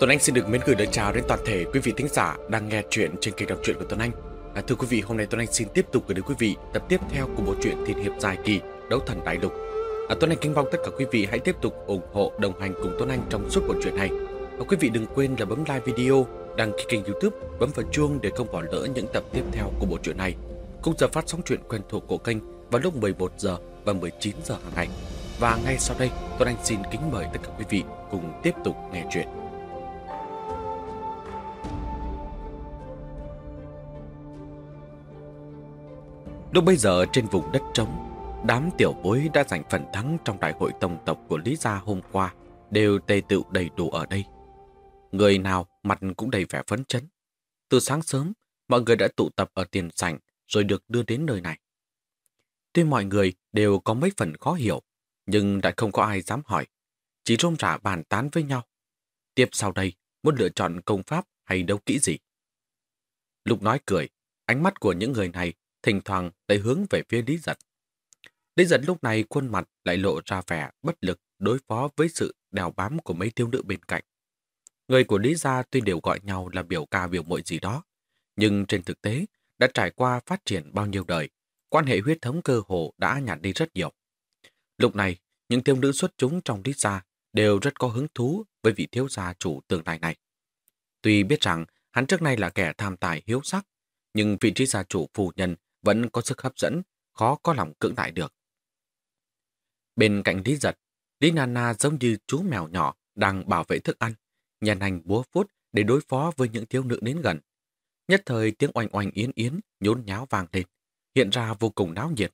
Tuấn Anh xin được mến gửi lời chào đến toàn thể quý vị thính giả đang nghe chuyện trên kênh đọc truyện của Tuấn Anh. À, thưa quý vị, hôm nay Tuấn Anh xin tiếp tục gửi đến quý vị tập tiếp theo của bộ truyện Thiên hiệp dài kỳ Đấu thần đại lục. À, Tuấn Anh kính mong tất cả quý vị hãy tiếp tục ủng hộ đồng hành cùng Tuấn Anh trong suốt bộ truyện này. Và quý vị đừng quên là bấm like video, đăng ký kênh YouTube, bấm vào chuông để không bỏ lỡ những tập tiếp theo của bộ truyện này. Khung giờ phát sóng truyện quen thuộc của kênh vào lúc 11 giờ và 19 giờ hàng ngày. Và ngay sau đây, Tuấn Anh xin kính mời tất cả quý vị cùng tiếp tục nghe chuyện. Lúc bây giờ trên vùng đất trống, đám tiểu bối đã giành phần thắng trong đại hội tổng tộc của Lý Gia hôm qua đều tề tựu đầy đủ ở đây. Người nào mặt cũng đầy vẻ phấn chấn. Từ sáng sớm, mọi người đã tụ tập ở tiền sảnh rồi được đưa đến nơi này. Tuy mọi người đều có mấy phần khó hiểu, nhưng đã không có ai dám hỏi. Chỉ rôm rả bàn tán với nhau. Tiếp sau đây, muốn lựa chọn công pháp hay đấu kỹ gì? Lúc nói cười, ánh mắt của những người này thỉnh thoảng lại hướng về phía Lý Giật. Lý Giật lúc này khuôn mặt lại lộ ra vẻ bất lực đối phó với sự đèo bám của mấy thiếu nữ bên cạnh. Người của Lý Gia tuy đều gọi nhau là biểu ca biểu muội gì đó, nhưng trên thực tế đã trải qua phát triển bao nhiêu đời, quan hệ huyết thống cơ hồ đã nhạt đi rất nhiều. Lúc này, những thiếu nữ xuất chúng trong Lý Gia đều rất có hứng thú với vị thiếu gia chủ tương lai này. Tuy biết rằng hắn trước nay là kẻ tham tài hiếu sắc, nhưng vị trí gia chủ phù nhân vẫn có sức hấp dẫn, khó có lòng cưỡng lại được. Bên cạnh Lý Giật, Lý Nana giống như chú mèo nhỏ đang bảo vệ thức ăn, nhàn hành búa phút để đối phó với những thiếu nữ đến gần. Nhất thời tiếng oanh oanh yến yến nhốn nháo vang lên, hiện ra vô cùng náo nhiệt.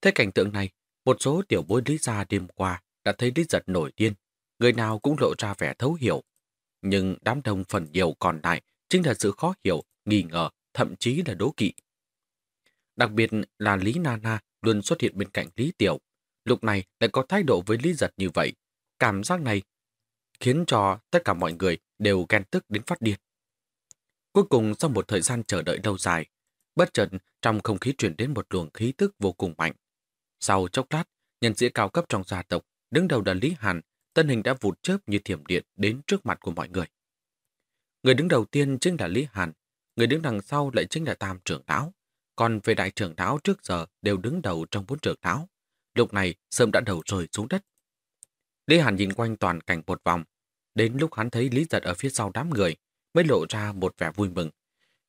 Thế cảnh tượng này, một số tiểu bối Lý Gia đêm qua đã thấy Lý Giật nổi điên, người nào cũng lộ ra vẻ thấu hiểu. Nhưng đám đông phần nhiều còn lại chính là sự khó hiểu, nghi ngờ, thậm chí là đố kỵ. Đặc biệt là Lý Nana luôn xuất hiện bên cạnh Lý Tiểu. Lúc này lại có thái độ với Lý Giật như vậy. Cảm giác này khiến cho tất cả mọi người đều ghen tức đến phát điên. Cuối cùng sau một thời gian chờ đợi lâu dài, bất chợt trong không khí truyền đến một luồng khí tức vô cùng mạnh. Sau chốc lát, nhân sĩ cao cấp trong gia tộc, đứng đầu là Lý Hàn, tân hình đã vụt chớp như thiểm điện đến trước mặt của mọi người. Người đứng đầu tiên chính là Lý Hàn, người đứng đằng sau lại chính là Tam trưởng lão. Còn về đại trưởng lão trước giờ đều đứng đầu trong bốn trưởng lão. Lúc này sớm đã đầu rơi xuống đất. Lý Hàn nhìn quanh toàn cảnh một vòng. Đến lúc hắn thấy Lý Giật ở phía sau đám người, mới lộ ra một vẻ vui mừng.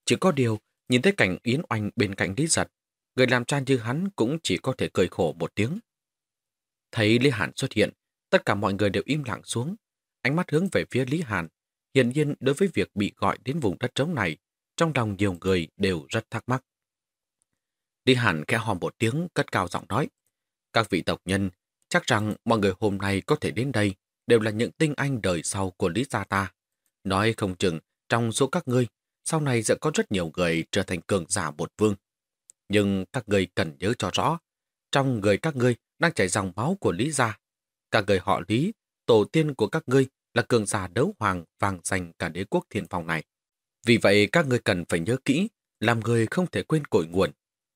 Chỉ có điều, nhìn thấy cảnh Yến Oanh bên cạnh Lý Giật, người làm cha như hắn cũng chỉ có thể cười khổ một tiếng. Thấy Lý Hàn xuất hiện, tất cả mọi người đều im lặng xuống, ánh mắt hướng về phía Lý Hàn. Hiện nhiên đối với việc bị gọi đến vùng đất trống này, trong lòng nhiều người đều rất thắc mắc. Lý Hàn khẽ hò một tiếng cất cao giọng nói. Các vị tộc nhân, chắc rằng mọi người hôm nay có thể đến đây đều là những tinh anh đời sau của Lý Gia ta. Nói không chừng, trong số các ngươi, sau này sẽ có rất nhiều người trở thành cường giả một vương. Nhưng các ngươi cần nhớ cho rõ, trong người các ngươi đang chảy dòng máu của Lý Gia. Các người họ Lý, tổ tiên của các ngươi là cường giả đấu hoàng vàng dành cả đế quốc thiên phòng này. Vì vậy các ngươi cần phải nhớ kỹ, làm người không thể quên cội nguồn,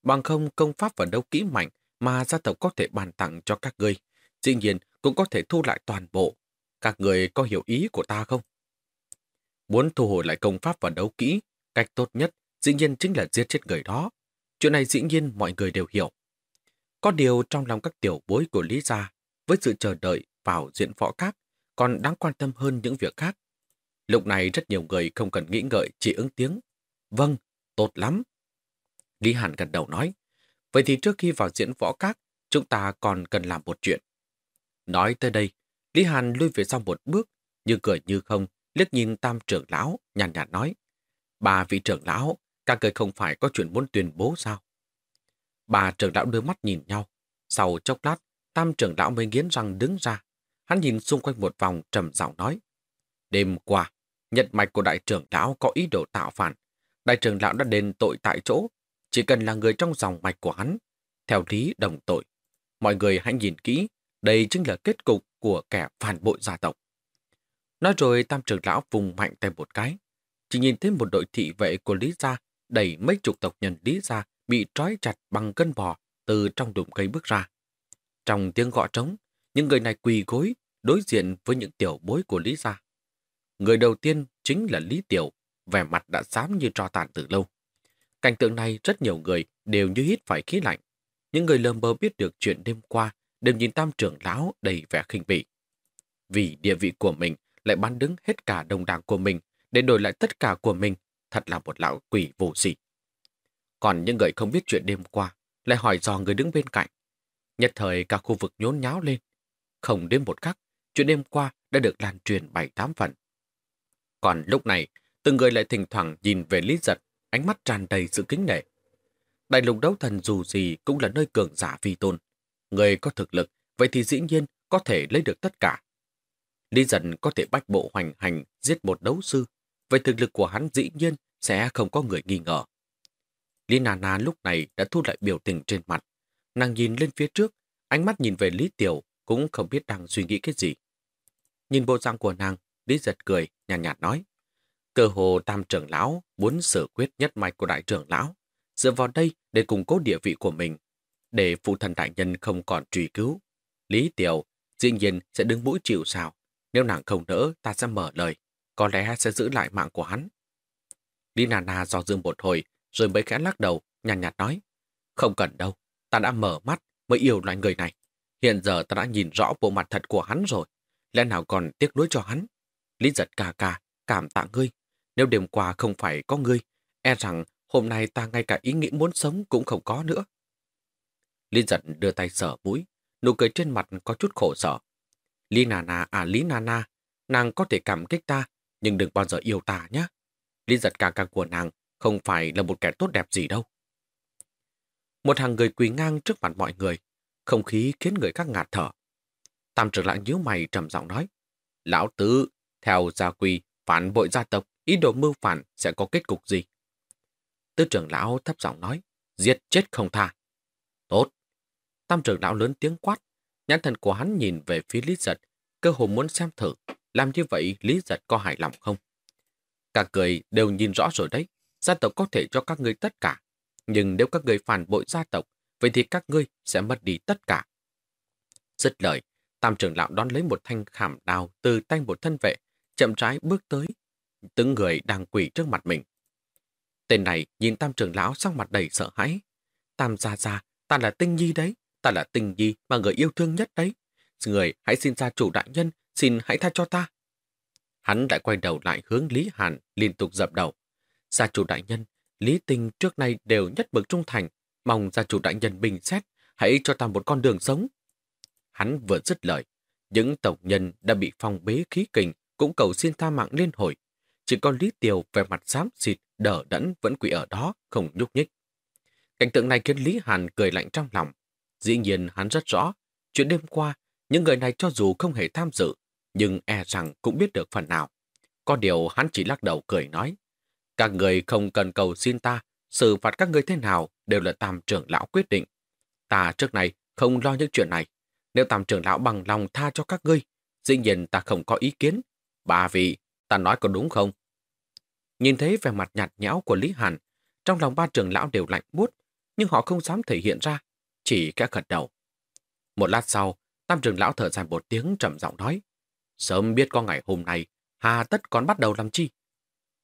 bằng không công pháp và đấu kỹ mạnh mà gia tộc có thể bàn tặng cho các ngươi, dĩ nhiên cũng có thể thu lại toàn bộ. Các người có hiểu ý của ta không? Muốn thu hồi lại công pháp và đấu kỹ, cách tốt nhất dĩ nhiên chính là giết chết người đó. Chuyện này dĩ nhiên mọi người đều hiểu. Có điều trong lòng các tiểu bối của Lý Gia, với sự chờ đợi vào diễn võ các, còn đáng quan tâm hơn những việc khác. Lúc này rất nhiều người không cần nghĩ ngợi chỉ ứng tiếng. Vâng, tốt lắm. Lý Hàn gật đầu nói. Vậy thì trước khi vào diễn võ các, chúng ta còn cần làm một chuyện. Nói tới đây, Lý Hàn lui về sau một bước, như cười như không, liếc nhìn tam trưởng lão, nhàn nhạt nói. Bà vị trưởng lão, các người không phải có chuyện muốn tuyên bố sao? Bà trưởng lão đưa mắt nhìn nhau. Sau chốc lát, tam trưởng lão mới nghiến răng đứng ra. Hắn nhìn xung quanh một vòng trầm giọng nói. Đêm qua, nhận mạch của đại trưởng lão có ý đồ tạo phản. Đại trưởng lão đã đền tội tại chỗ. Chỉ cần là người trong dòng mạch của hắn. Theo lý đồng tội. Mọi người hãy nhìn kỹ. Đây chính là kết cục của kẻ phản bội gia tộc. Nói rồi tam trưởng lão vùng mạnh tay một cái. Chỉ nhìn thấy một đội thị vệ của Lý Gia đẩy mấy chục tộc nhân Lý Gia bị trói chặt bằng cân bò từ trong đùm cây bước ra. Trong tiếng gõ trống, những người này quỳ gối đối diện với những tiểu bối của Lý Gia. Người đầu tiên chính là Lý Tiểu, vẻ mặt đã xám như tro tàn từ lâu. Cảnh tượng này rất nhiều người đều như hít phải khí lạnh. Những người lờ mờ biết được chuyện đêm qua đều nhìn tam trưởng lão đầy vẻ khinh bỉ. Vì địa vị của mình lại bán đứng hết cả đồng đảng của mình để đổi lại tất cả của mình, thật là một lão quỷ vô sỉ. Còn những người không biết chuyện đêm qua lại hỏi dò người đứng bên cạnh. Nhất thời cả khu vực nhốn nháo lên. Không đến một khắc, chuyện đêm qua đã được lan truyền bảy tám phần. Còn lúc này, từng người lại thỉnh thoảng nhìn về Lý Giật, ánh mắt tràn đầy sự kính nể. Đại lục đấu thần dù gì cũng là nơi cường giả vi tôn. Người có thực lực, vậy thì dĩ nhiên có thể lấy được tất cả. Lý dần có thể bách bộ hoành hành giết một đấu sư, vậy thực lực của hắn dĩ nhiên sẽ không có người nghi ngờ. Lý Nà Nà lúc này đã thu lại biểu tình trên mặt. Nàng nhìn lên phía trước, ánh mắt nhìn về Lý Tiểu cũng không biết đang suy nghĩ cái gì. Nhìn bộ dạng của nàng, Lý giật cười, nhàn nhạt, nhạt nói. Cơ hồ tam trưởng lão muốn xử quyết nhất mạch của đại trưởng lão, dựa vào đây để củng cố địa vị của mình, để phụ thần đại nhân không còn truy cứu. Lý Tiểu dĩ nhiên sẽ đứng mũi chịu sao. Nếu nàng không đỡ, ta sẽ mở lời, có lẽ sẽ giữ lại mạng của hắn. Lý nà nà do dương một hồi, rồi mới khẽ lắc đầu, nhàn nhạt, nhạt nói. Không cần đâu, ta đã mở mắt mới yêu loại người này. Hiện giờ ta đã nhìn rõ bộ mặt thật của hắn rồi. Lẽ nào còn tiếc nuối cho hắn? Lý giật ca ca, cảm tạ ngươi. Nếu đêm qua không phải có ngươi, e rằng hôm nay ta ngay cả ý nghĩ muốn sống cũng không có nữa. Lý giật đưa tay sờ mũi, nụ cười trên mặt có chút khổ sở. Lý Nà Nà, à Lý Nà Nà, nàng có thể cảm kích ta, nhưng đừng bao giờ yêu ta nhé. Lý giật ca ca của nàng không phải là một kẻ tốt đẹp gì đâu. Một hàng người quỳ ngang trước mặt mọi người, không khí khiến người khác ngạt thở. Tam trưởng lão nhíu mày trầm giọng nói, Lão tứ, theo gia quy, phản bội gia tộc, ý đồ mưu phản sẽ có kết cục gì? Tư trưởng lão thấp giọng nói, giết chết không tha. Tốt. Tam trưởng lão lớn tiếng quát, nhãn thần của hắn nhìn về phía Lý Giật, cơ hồ muốn xem thử, làm như vậy Lý Giật có hài lòng không? Cả người đều nhìn rõ rồi đấy, gia tộc có thể cho các ngươi tất cả. Nhưng nếu các ngươi phản bội gia tộc, vậy thì các ngươi sẽ mất đi tất cả. Dứt lời, tam trưởng lão đón lấy một thanh khảm đào từ tay một thân vệ, chậm rãi bước tới, từng người đang quỳ trước mặt mình. Tên này nhìn tam trưởng lão sang mặt đầy sợ hãi. Tam gia gia, ta là tinh nhi đấy, ta là tinh nhi mà người yêu thương nhất đấy. Người hãy xin gia chủ đại nhân, xin hãy tha cho ta. Hắn lại quay đầu lại hướng Lý Hàn liên tục dập đầu. Gia chủ đại nhân, Lý Tinh trước nay đều nhất mực trung thành, mong gia chủ đại nhân bình xét, hãy cho ta một con đường sống. Hắn vừa dứt lời, những tộc nhân đã bị phong bế khí kình cũng cầu xin tha mạng liên hồi. Chỉ có Lý Tiều về mặt xám xịt, đỡ đẫn vẫn quỷ ở đó, không nhúc nhích. Cảnh tượng này khiến Lý Hàn cười lạnh trong lòng. Dĩ nhiên hắn rất rõ, chuyện đêm qua, những người này cho dù không hề tham dự, nhưng e rằng cũng biết được phần nào. Có điều hắn chỉ lắc đầu cười nói, các người không cần cầu xin ta, xử phạt các người thế nào đều là tam trưởng lão quyết định. Ta trước này không lo những chuyện này. Nếu tam trưởng lão bằng lòng tha cho các ngươi, dĩ nhiên ta không có ý kiến. Bà vị, ta nói có đúng không? Nhìn thấy vẻ mặt nhạt nhẽo của Lý Hàn, trong lòng ba trưởng lão đều lạnh buốt, nhưng họ không dám thể hiện ra, chỉ kẽ gật đầu. Một lát sau, tam trưởng lão thở dài một tiếng trầm giọng nói, sớm biết có ngày hôm nay, hà tất còn bắt đầu làm chi?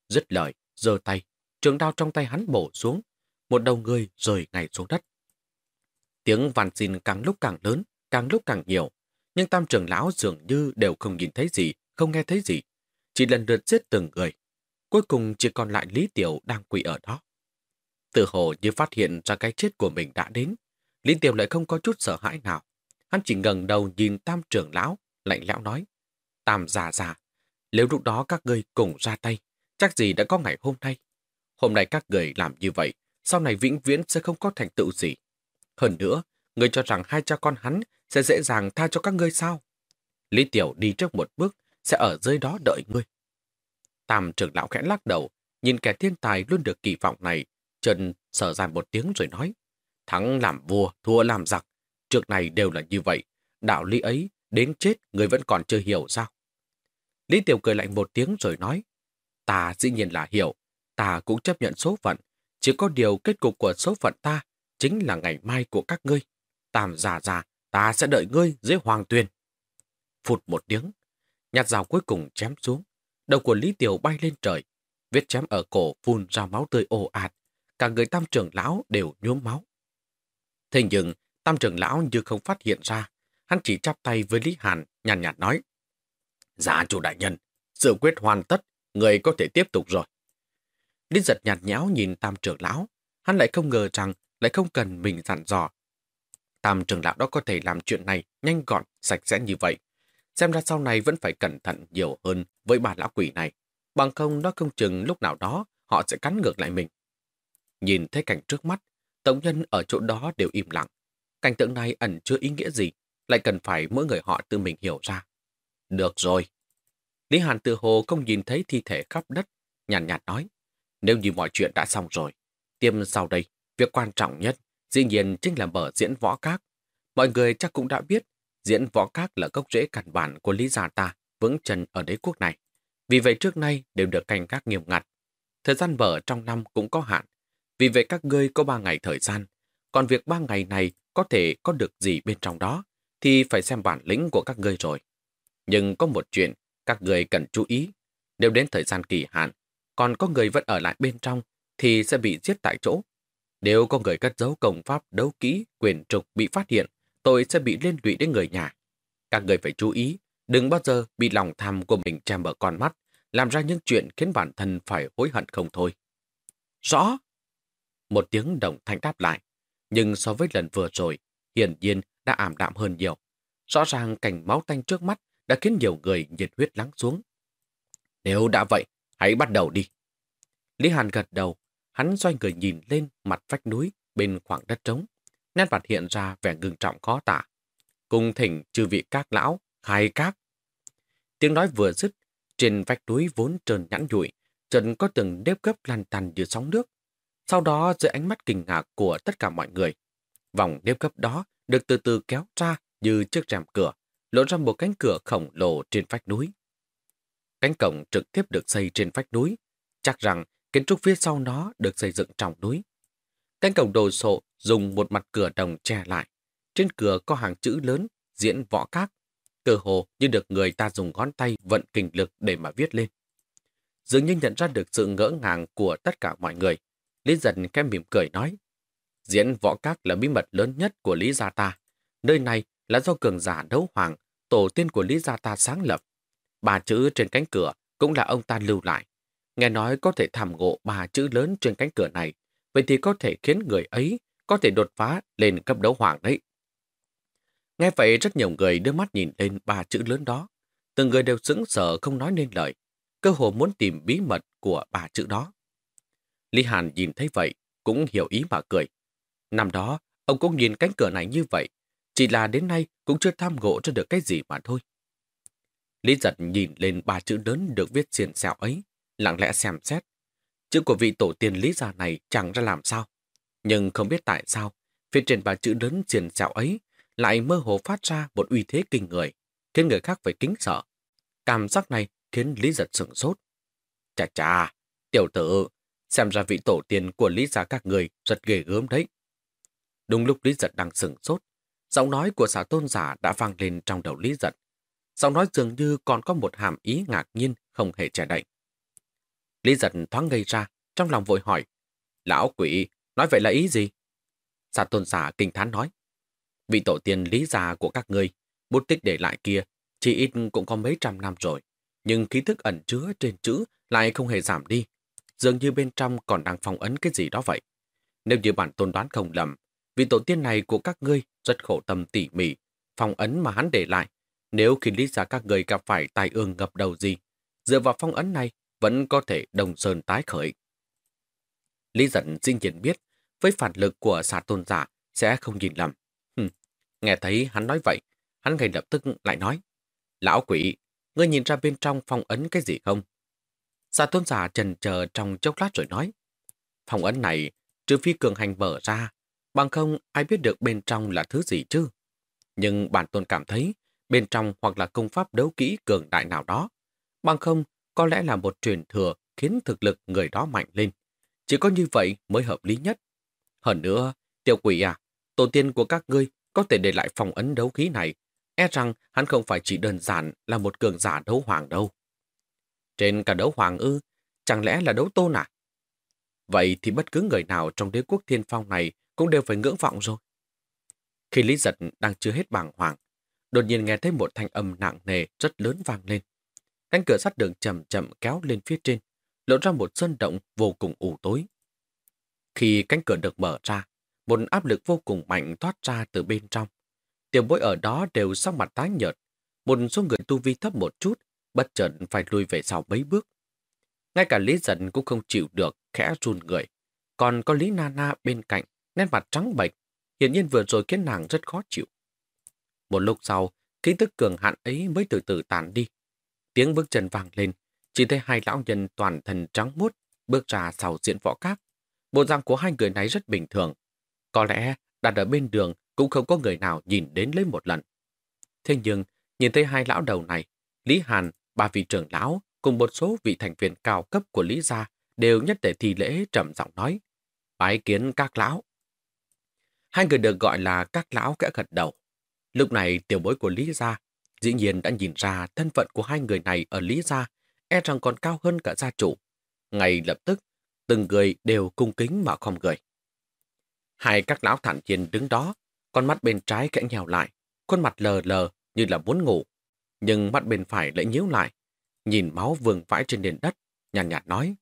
Dứt lời, giơ tay, trường đao trong tay hắn bổ xuống, một đầu người rời ngay xuống đất. Tiếng vàn xin càng lúc càng lớn, càng lúc càng nhiều, nhưng tam trưởng lão dường như đều không nhìn thấy gì, không nghe thấy gì, chỉ lần lượt giết từng người. Cuối cùng chỉ còn lại Lý Tiểu đang quỳ ở đó. Từ hồ như phát hiện ra cái chết của mình đã đến, Lý Tiểu lại không có chút sợ hãi nào. Hắn chỉ ngẩng đầu nhìn tam trưởng lão, lạnh lẽo nói, Tam già già, nếu lúc đó các ngươi cùng ra tay, chắc gì đã có ngày hôm nay. Hôm nay các người làm như vậy, sau này vĩnh viễn sẽ không có thành tựu gì. Hơn nữa, người cho rằng hai cha con hắn sẽ dễ dàng tha cho các ngươi sao? Lý Tiểu đi trước một bước, sẽ ở dưới đó đợi ngươi. Tam trưởng lão khẽ lắc đầu, nhìn kẻ thiên tài luôn được kỳ vọng này, trần sở dài một tiếng rồi nói, thắng làm vua, thua làm giặc, trước này đều là như vậy, đạo lý ấy, đến chết người vẫn còn chưa hiểu sao? Lý Tiểu cười lạnh một tiếng rồi nói, Ta dĩ nhiên là hiểu, ta cũng chấp nhận số phận. Chỉ có điều kết cục của số phận ta chính là ngày mai của các ngươi. Tam già già, ta sẽ đợi ngươi dưới hoàng tuyên. Phụt một tiếng, nhạt rào cuối cùng chém xuống đầu của Lý Tiểu bay lên trời, vết chém ở cổ phun ra máu tươi ồ ạt, cả người tam trưởng lão đều nhuốm máu. Thế nhưng, tam trưởng lão như không phát hiện ra, hắn chỉ chắp tay với Lý Hàn, nhàn nhạt, nhạt nói. Dạ chủ đại nhân, sự quyết hoàn tất, người có thể tiếp tục rồi. Lý giật nhạt nhẽo nhìn tam trưởng lão, hắn lại không ngờ rằng lại không cần mình dặn dò. Tam trưởng lão đó có thể làm chuyện này nhanh gọn, sạch sẽ như vậy. Xem ra sau này vẫn phải cẩn thận nhiều hơn với bà lão quỷ này. Bằng không nó không chừng lúc nào đó họ sẽ cắn ngược lại mình. Nhìn thấy cảnh trước mắt, tổng nhân ở chỗ đó đều im lặng. Cảnh tượng này ẩn chứa ý nghĩa gì, lại cần phải mỗi người họ tự mình hiểu ra. Được rồi. Lý Hàn tự hồ không nhìn thấy thi thể khắp đất, nhàn nhạt, nhạt nói. Nếu như mọi chuyện đã xong rồi, tiêm sau đây, việc quan trọng nhất dĩ nhiên chính là mở diễn võ các. Mọi người chắc cũng đã biết, diễn võ các là gốc rễ căn bản của Lý Gia ta vững chân ở đế quốc này. Vì vậy trước nay đều được canh gác nghiêm ngặt. Thời gian mở trong năm cũng có hạn. Vì vậy các ngươi có ba ngày thời gian. Còn việc ba ngày này có thể có được gì bên trong đó thì phải xem bản lĩnh của các ngươi rồi. Nhưng có một chuyện các người cần chú ý. Nếu đến thời gian kỳ hạn, còn có người vẫn ở lại bên trong thì sẽ bị giết tại chỗ. Nếu có người cất giấu công pháp đấu kỹ, quyền trục bị phát hiện, tôi sẽ bị liên lụy đến người nhà. Các người phải chú ý, đừng bao giờ bị lòng tham của mình che mở con mắt, làm ra những chuyện khiến bản thân phải hối hận không thôi. Rõ! Một tiếng đồng thanh đáp lại, nhưng so với lần vừa rồi, hiển nhiên đã ảm đạm hơn nhiều. Rõ ràng cảnh máu tanh trước mắt đã khiến nhiều người nhiệt huyết lắng xuống. Nếu đã vậy, hãy bắt đầu đi. Lý Hàn gật đầu, hắn xoay người nhìn lên mặt vách núi bên khoảng đất trống. Nét mặt hiện ra vẻ ngưng trọng khó tả. Cùng thỉnh trừ vị các lão, khai các. Tiếng nói vừa dứt, trên vách núi vốn trơn nhẵn nhụi, trần có từng nếp gấp lan tàn như sóng nước. Sau đó dưới ánh mắt kinh ngạc của tất cả mọi người, vòng nếp gấp đó được từ từ kéo ra như chiếc rèm cửa, lộ ra một cánh cửa khổng lồ trên vách núi. Cánh cổng trực tiếp được xây trên vách núi, chắc rằng kiến trúc phía sau nó được xây dựng trong núi. Cánh cổng đồ sộ dùng một mặt cửa đồng che lại. Trên cửa có hàng chữ lớn diễn võ các, cơ hồ như được người ta dùng ngón tay vận kinh lực để mà viết lên. Dường như nhận ra được sự ngỡ ngàng của tất cả mọi người, Lý Dần kem mỉm cười nói, diễn võ các là bí mật lớn nhất của Lý Gia ta. Nơi này là do cường giả đấu hoàng, tổ tiên của Lý Gia ta sáng lập. Ba chữ trên cánh cửa cũng là ông ta lưu lại. Nghe nói có thể thảm ngộ ba chữ lớn trên cánh cửa này, vậy thì có thể khiến người ấy có thể đột phá lên cấp đấu hoàng đấy. Nghe vậy rất nhiều người đưa mắt nhìn lên ba chữ lớn đó. Từng người đều sững sờ không nói nên lời, cơ hồ muốn tìm bí mật của ba chữ đó. Lý Hàn nhìn thấy vậy, cũng hiểu ý mà cười. Năm đó, ông cũng nhìn cánh cửa này như vậy, chỉ là đến nay cũng chưa tham ngộ cho được cái gì mà thôi. Lý giật nhìn lên ba chữ lớn được viết xiên xẹo ấy, lặng lẽ xem xét. Chữ của vị tổ tiên Lý gia này chẳng ra làm sao. Nhưng không biết tại sao, phía trên ba chữ lớn xiên xẹo ấy lại mơ hồ phát ra một uy thế kinh người, khiến người khác phải kính sợ. Cảm giác này khiến Lý giật sửng sốt. Chà chà, tiểu tử, xem ra vị tổ tiên của Lý gia các người rất ghê gớm đấy. Đúng lúc Lý giật đang sửng sốt, Giọng nói của xã tôn giả đã vang lên trong đầu Lý Giật. Giọng nói dường như còn có một hàm ý ngạc nhiên không hề che đậy. Lý Giật thoáng ngây ra, trong lòng vội hỏi. Lão quỷ, nói vậy là ý gì? Xã tôn giả kinh thán nói. Vị tổ tiên lý già của các ngươi, bút tích để lại kia, chỉ ít cũng có mấy trăm năm rồi. Nhưng ký thức ẩn chứa trên chữ lại không hề giảm đi. Dường như bên trong còn đang phong ấn cái gì đó vậy. Nếu như bản tôn đoán không lầm, vị tổ tiên này của các ngươi rất khổ tâm tỉ mỉ, phong ấn mà hắn để lại. Nếu khi lý ra các người gặp phải tai ương ngập đầu gì, dựa vào phong ấn này vẫn có thể đồng sơn tái khởi. Lý giận dĩ nhiên biết, với phản lực của xà tôn giả sẽ không nhìn lầm. Hừm. Nghe thấy hắn nói vậy, hắn ngay lập tức lại nói, Lão quỷ, ngươi nhìn ra bên trong phong ấn cái gì không? Xà tôn giả trần chờ trong chốc lát rồi nói, phong ấn này, trừ phi cường hành mở ra, Bằng không ai biết được bên trong là thứ gì chứ. Nhưng bản tôn cảm thấy bên trong hoặc là công pháp đấu kỹ cường đại nào đó. Bằng không có lẽ là một truyền thừa khiến thực lực người đó mạnh lên. Chỉ có như vậy mới hợp lý nhất. Hơn nữa, tiểu quỷ à, tổ tiên của các ngươi có thể để lại phòng ấn đấu khí này. E rằng hắn không phải chỉ đơn giản là một cường giả đấu hoàng đâu. Trên cả đấu hoàng ư, chẳng lẽ là đấu tôn à? Vậy thì bất cứ người nào trong đế quốc thiên phong này cũng đều phải ngưỡng vọng rồi. Khi Lý Giật đang chưa hết bàng hoàng, đột nhiên nghe thấy một thanh âm nặng nề rất lớn vang lên. Cánh cửa sắt đường chậm chậm kéo lên phía trên, lộ ra một sơn động vô cùng ủ tối. Khi cánh cửa được mở ra, một áp lực vô cùng mạnh thoát ra từ bên trong. Tiểu bối ở đó đều sắc mặt tái nhợt. Một số người tu vi thấp một chút, bất chợt phải lùi về sau mấy bước. Ngay cả Lý Dân cũng không chịu được, khẽ run người. Còn có Lý Nana bên cạnh, nét mặt trắng bệch, hiển nhiên vừa rồi khiến nàng rất khó chịu. Một lúc sau, khí tức cường hạn ấy mới từ từ tàn đi. Tiếng bước chân vang lên, chỉ thấy hai lão nhân toàn thân trắng muốt bước ra sau diện võ các. Bộ dạng của hai người này rất bình thường. Có lẽ đặt ở bên đường cũng không có người nào nhìn đến lấy một lần. Thế nhưng, nhìn thấy hai lão đầu này, Lý Hàn, ba vị trưởng lão cùng một số vị thành viên cao cấp của Lý Gia đều nhất để thi lễ trầm giọng nói. Bái kiến các lão. Hai người được gọi là các lão kẽ gật đầu. Lúc này tiểu bối của Lý Gia dĩ nhiên đã nhìn ra thân phận của hai người này ở Lý Gia e rằng còn cao hơn cả gia chủ. Ngay lập tức, từng người đều cung kính mà không người. Hai các lão thản nhiên đứng đó, con mắt bên trái kẽ nhèo lại, khuôn mặt lờ lờ như là muốn ngủ. Nhưng mắt bên phải lại nhíu lại, nhìn máu vương vãi trên nền đất, nhàn nhạt, nhạt nói.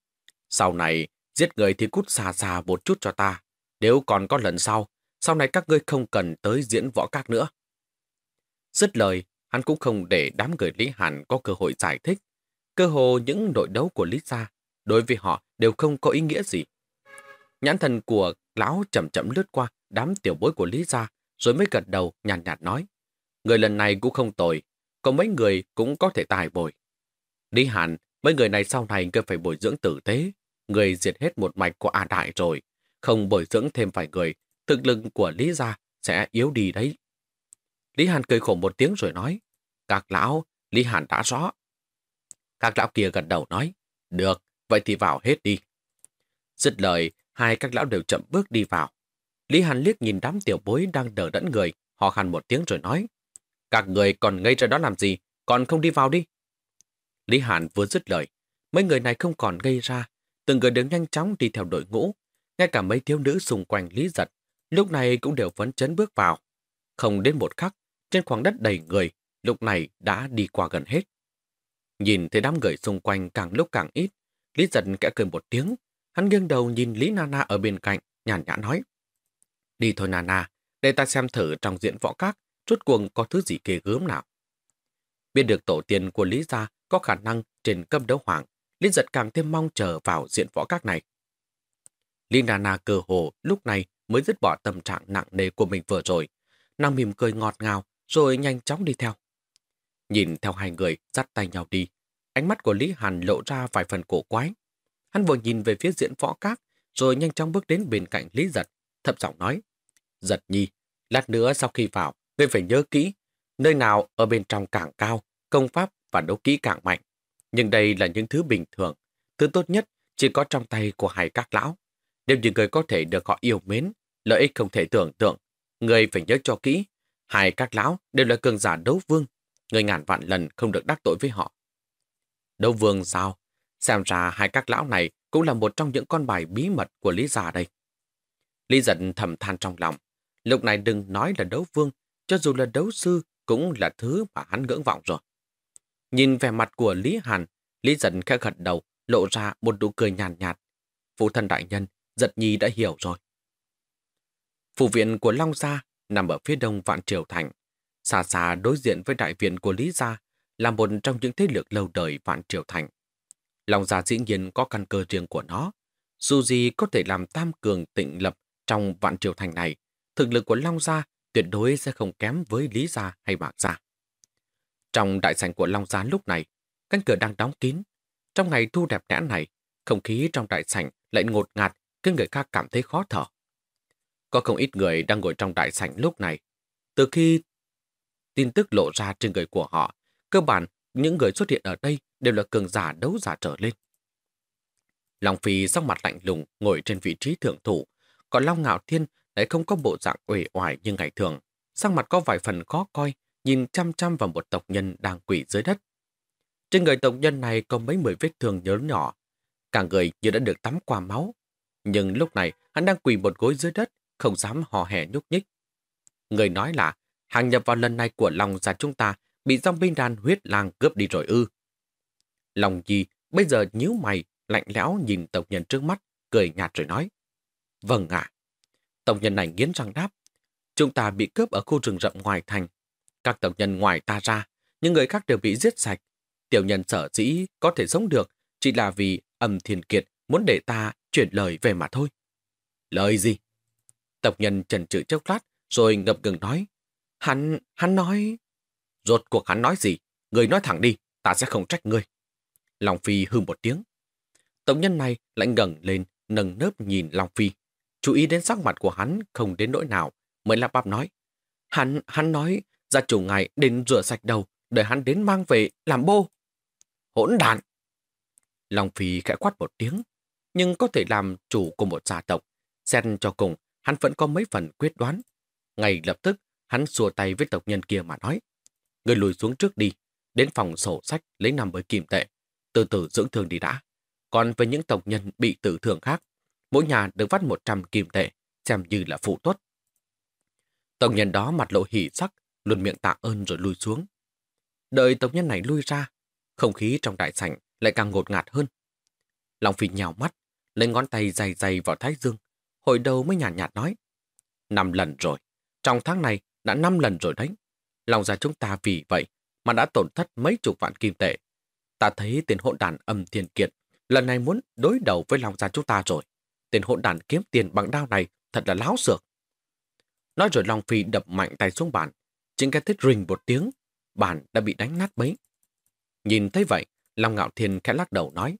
Sau này, giết người thì cút xa xa một chút cho ta. Nếu còn có lần sau, sau này các ngươi không cần tới diễn võ các nữa. Dứt lời, hắn cũng không để đám người Lý Hàn có cơ hội giải thích. Cơ hồ những nội đấu của Lý Gia, đối với họ đều không có ý nghĩa gì. Nhãn thần của lão chậm chậm lướt qua đám tiểu bối của Lý Gia, rồi mới gật đầu nhàn nhạt, nhạt nói. Người lần này cũng không tồi, có mấy người cũng có thể tài bồi. Lý Hàn, mấy người này sau này cứ phải bồi dưỡng tử tế. Người diệt hết một mạch của A Đại rồi, không bồi dưỡng thêm vài người, thực lực của Lý Gia sẽ yếu đi đấy. Lý Hàn cười khổ một tiếng rồi nói, các lão, Lý Hàn đã rõ. Các lão kia gật đầu nói, được, vậy thì vào hết đi. Dứt lời, hai các lão đều chậm bước đi vào. Lý Hàn liếc nhìn đám tiểu bối đang đỡ đẫn người, họ hàn một tiếng rồi nói, các người còn ngây ra đó làm gì, còn không đi vào đi. Lý Hàn vừa dứt lời, mấy người này không còn gây ra, từng người đều nhanh chóng đi theo đội ngũ, ngay cả mấy thiếu nữ xung quanh Lý Giật, lúc này cũng đều phấn chấn bước vào. Không đến một khắc, trên khoảng đất đầy người, lúc này đã đi qua gần hết. Nhìn thấy đám người xung quanh càng lúc càng ít, Lý Giật kẽ cười một tiếng, hắn nghiêng đầu nhìn Lý Nana ở bên cạnh, nhàn nhã nói. Đi thôi Nana, để ta xem thử trong diện võ các, chút cuồng có thứ gì kê gớm nào. Biết được tổ tiên của Lý Gia có khả năng trên cấp đấu hoàng, Lý giật càng thêm mong chờ vào diện võ các này. Lý Nana cơ hồ lúc này mới dứt bỏ tâm trạng nặng nề của mình vừa rồi. Nàng mỉm cười ngọt ngào rồi nhanh chóng đi theo. Nhìn theo hai người dắt tay nhau đi, ánh mắt của Lý Hàn lộ ra vài phần cổ quái. Hắn vừa nhìn về phía diễn võ các, rồi nhanh chóng bước đến bên cạnh Lý Giật, thấp giọng nói. Giật nhi, lát nữa sau khi vào, ngươi phải nhớ kỹ, nơi nào ở bên trong càng cao, công pháp và đấu kỹ càng mạnh. Nhưng đây là những thứ bình thường. Thứ tốt nhất chỉ có trong tay của hai các lão. Nếu những người có thể được họ yêu mến, lợi ích không thể tưởng tượng, người phải nhớ cho kỹ. Hai các lão đều là cường giả đấu vương. Người ngàn vạn lần không được đắc tội với họ. Đấu vương sao? Xem ra hai các lão này cũng là một trong những con bài bí mật của Lý Gia đây. Lý giận thầm than trong lòng. Lúc này đừng nói là đấu vương, cho dù là đấu sư cũng là thứ mà hắn ngưỡng vọng rồi. Nhìn vẻ mặt của Lý Hàn, Lý giận khẽ gật đầu, lộ ra một nụ cười nhàn nhạt, nhạt. Phụ thân đại nhân, giật nhi đã hiểu rồi. Phủ viện của Long Gia nằm ở phía đông Vạn Triều Thành. Xa xa đối diện với đại viện của Lý Gia là một trong những thế lực lâu đời Vạn Triều Thành. Long Gia dĩ nhiên có căn cơ riêng của nó. Dù gì có thể làm tam cường tịnh lập trong Vạn Triều Thành này, thực lực của Long Gia tuyệt đối sẽ không kém với Lý Gia hay Mạc Gia. Trong đại sảnh của Long Gia lúc này, cánh cửa đang đóng kín. Trong ngày thu đẹp đẽ này, không khí trong đại sảnh lại ngột ngạt khiến người khác cảm thấy khó thở. Có không ít người đang ngồi trong đại sảnh lúc này. Từ khi tin tức lộ ra trên người của họ, cơ bản những người xuất hiện ở đây đều là cường giả đấu giả trở lên. Long Phi sắc mặt lạnh lùng ngồi trên vị trí thượng thủ, còn Long Ngạo Thiên lại không có bộ dạng uể oải như ngày thường. Sắc mặt có vài phần khó coi, nhìn chăm chăm vào một tộc nhân đang quỷ dưới đất. Trên người tộc nhân này có mấy mười vết thương nhớ nhỏ. Cả người như đã được tắm qua máu. Nhưng lúc này hắn đang quỳ một gối dưới đất, không dám hò hẻ nhúc nhích. Người nói là hàng nhập vào lần này của lòng già chúng ta bị dòng binh đàn huyết lang cướp đi rồi ư. Lòng gì bây giờ nhíu mày, lạnh lẽo nhìn tộc nhân trước mắt, cười nhạt rồi nói. Vâng ạ. Tộc nhân này nghiến răng đáp. Chúng ta bị cướp ở khu rừng rậm ngoài thành. Các tộc nhân ngoài ta ra, những người khác đều bị giết sạch. Tiểu nhân sở dĩ có thể sống được chỉ là vì âm thiên kiệt muốn để ta chuyển lời về mà thôi. Lời gì? Tộc nhân trần trừ chốc lát rồi ngập ngừng nói. Hắn, hắn nói... Rốt cuộc hắn nói gì? Người nói thẳng đi, ta sẽ không trách ngươi. Long Phi hư một tiếng. tổng nhân này lại ngẩng lên, nâng nớp nhìn Long Phi. Chú ý đến sắc mặt của hắn không đến nỗi nào, mới lắp bắp nói. Hắn, hắn nói, gia chủ ngài đến rửa sạch đầu, đợi hắn đến mang về làm bô. Hỗn đàn! Long Phi khẽ quát một tiếng, nhưng có thể làm chủ của một gia tộc. Xen cho cùng, hắn vẫn có mấy phần quyết đoán. Ngay lập tức, hắn xua tay với tộc nhân kia mà nói. Người lùi xuống trước đi, đến phòng sổ sách lấy năm mươi kim tệ. Từ từ dưỡng thương đi đã. Còn với những tộc nhân bị tử thương khác, mỗi nhà được vắt 100 kim tệ, xem như là phụ tuất. Tộc nhân đó mặt lộ hỉ sắc, luôn miệng tạ ơn rồi lui xuống. Đợi tộc nhân này lui ra, không khí trong đại sảnh lại càng ngột ngạt hơn. Long Phi nhào mắt, lấy ngón tay dày dày vào thái dương, hồi đầu mới nhạt nhạt nói. Năm lần rồi, trong tháng này đã năm lần rồi đấy. Lòng ra chúng ta vì vậy mà đã tổn thất mấy chục vạn kim tệ. Ta thấy tên hỗn đàn âm thiên kiệt lần này muốn đối đầu với lòng ra chúng ta rồi. Tên hỗn đàn kiếm tiền bằng đao này thật là láo xược. Nói rồi Long Phi đập mạnh tay xuống bàn. Chính cái thích rình một tiếng, bàn đã bị đánh nát bấy. Nhìn thấy vậy, Long Ngạo Thiên khẽ lắc đầu nói,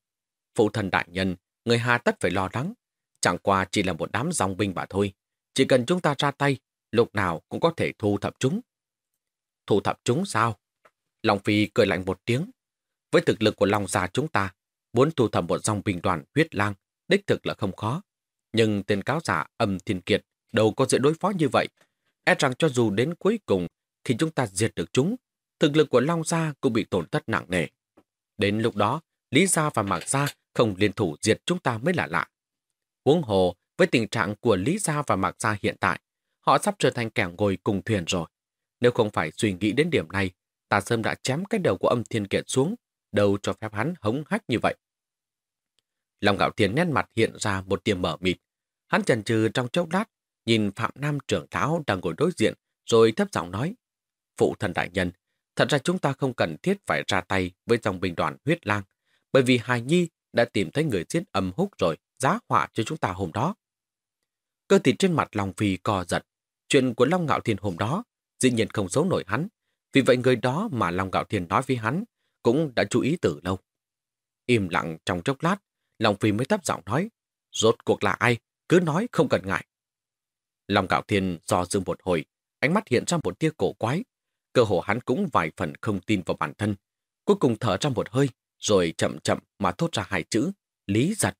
Phụ thần đại nhân, người Hà tất phải lo lắng. Chẳng qua chỉ là một đám dòng binh mà thôi. Chỉ cần chúng ta ra tay, lúc nào cũng có thể thu thập chúng. Thu thập chúng sao? Long Phi cười lạnh một tiếng. Với thực lực của Long gia chúng ta, muốn thu thập một dòng binh đoàn huyết lang, đích thực là không khó. Nhưng tên cáo giả âm thiên kiệt đâu có dễ đối phó như vậy. E rằng cho dù đến cuối cùng, khi chúng ta diệt được chúng, thực lực của Long Gia cũng bị tổn thất nặng nề. Đến lúc đó, Lý Gia và Mạc Gia không liên thủ diệt chúng ta mới là lạ. Huống hồ, với tình trạng của Lý Gia và Mạc Gia hiện tại, họ sắp trở thành kẻ ngồi cùng thuyền rồi. Nếu không phải suy nghĩ đến điểm này, ta sớm đã chém cái đầu của âm thiên kiệt xuống, đâu cho phép hắn hống hách như vậy. Lòng gạo thiên nét mặt hiện ra một tiềm mở mịt. Hắn chần chừ trong chốc lát, nhìn Phạm Nam trưởng tháo đang ngồi đối diện, rồi thấp giọng nói. Phụ thần đại nhân, thật ra chúng ta không cần thiết phải ra tay với dòng binh đoàn huyết lang, bởi vì Hài Nhi đã tìm thấy người giết âm húc rồi, giá họa cho chúng ta hôm đó. Cơ thịt trên mặt Long Phi co giật. Chuyện của Long Ngạo Thiên hôm đó dĩ nhiên không xấu nổi hắn. Vì vậy người đó mà Long Ngạo Thiên nói với hắn cũng đã chú ý từ lâu. Im lặng trong chốc lát, Long Phi mới tấp giọng nói, rốt cuộc là ai, cứ nói không cần ngại. Long Ngạo Thiên do dự một hồi, ánh mắt hiện ra một tia cổ quái. Cơ hồ hắn cũng vài phần không tin vào bản thân. Cuối cùng thở ra một hơi, rồi chậm chậm mà thốt ra hai chữ, lý giật.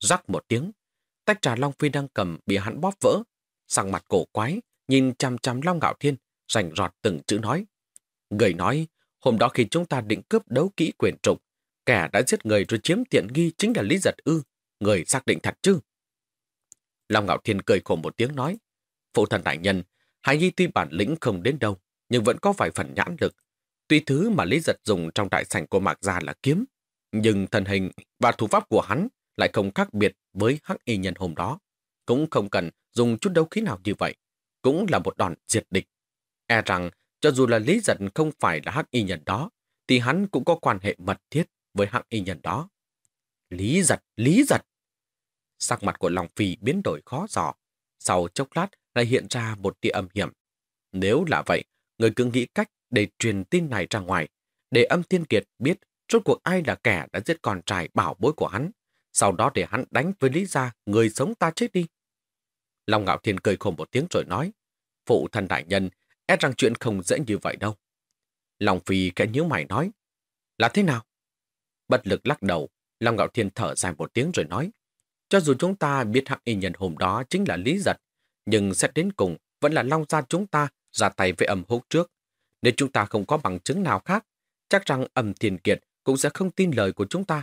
Rắc một tiếng, tách trà Long Phi đang cầm bị hắn bóp vỡ, sang mặt cổ quái, nhìn chăm chăm Long Ngạo Thiên, rành rọt từng chữ nói. Người nói, hôm đó khi chúng ta định cướp đấu kỹ quyền trục, kẻ đã giết người rồi chiếm tiện nghi chính là Lý Giật Ư, người xác định thật chứ. Long Ngạo Thiên cười khổ một tiếng nói, Phụ thần đại nhân, Hải Nhi tuy bản lĩnh không đến đâu, nhưng vẫn có vài phần nhãn lực. Tuy thứ mà Lý Giật dùng trong đại sảnh của Mạc Gia là kiếm, nhưng thần hình và thủ pháp của hắn lại không khác biệt với hắc y nhân hôm đó. Cũng không cần dùng chút đấu khí nào như vậy. Cũng là một đòn diệt địch. E rằng, cho dù là Lý Giật không phải là hắc y nhân đó, thì hắn cũng có quan hệ mật thiết với hắc y nhân đó. Lý Giật, Lý Giật! Sắc mặt của Long Phi biến đổi khó dò. Sau chốc lát lại hiện ra một tia âm hiểm. Nếu là vậy, người cứ nghĩ cách để truyền tin này ra ngoài, để âm thiên kiệt biết rốt cuộc ai là kẻ đã giết con trai bảo bối của hắn, sau đó để hắn đánh với Lý Gia, người sống ta chết đi. Long Ngạo Thiên cười khổ một tiếng rồi nói, phụ thân đại nhân, e rằng chuyện không dễ như vậy đâu. Long Phi kẽ nhíu mày nói, là thế nào? Bất lực lắc đầu, Long Ngạo Thiên thở dài một tiếng rồi nói, cho dù chúng ta biết hạng y nhân hôm đó chính là Lý Giật, nhưng xét đến cùng vẫn là Long gia chúng ta ra tay với âm hốt trước. Nếu chúng ta không có bằng chứng nào khác, chắc rằng âm thiền kiệt cũng sẽ không tin lời của chúng ta.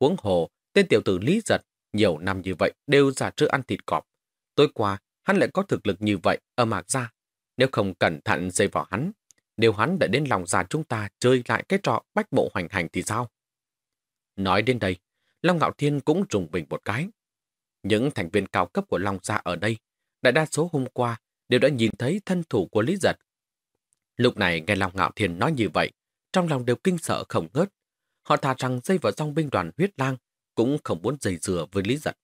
Huống hồ, tên tiểu tử Lý Giật nhiều năm như vậy đều giả trữ ăn thịt cọp. Tối qua, hắn lại có thực lực như vậy ở mạc gia. Nếu không cẩn thận dây vào hắn, nếu hắn đã đến lòng già chúng ta chơi lại cái trò bách bộ hoành hành thì sao? Nói đến đây, Long Ngạo Thiên cũng trùng bình một cái. Những thành viên cao cấp của Long Gia ở đây, đại đa số hôm qua đều đã nhìn thấy thân thủ của Lý Giật. Lúc này nghe Long Ngạo Thiên nói như vậy, trong lòng đều kinh sợ không ngớt. Họ thà rằng dây vào dòng binh đoàn huyết lang cũng không muốn dây dừa với Lý Giật.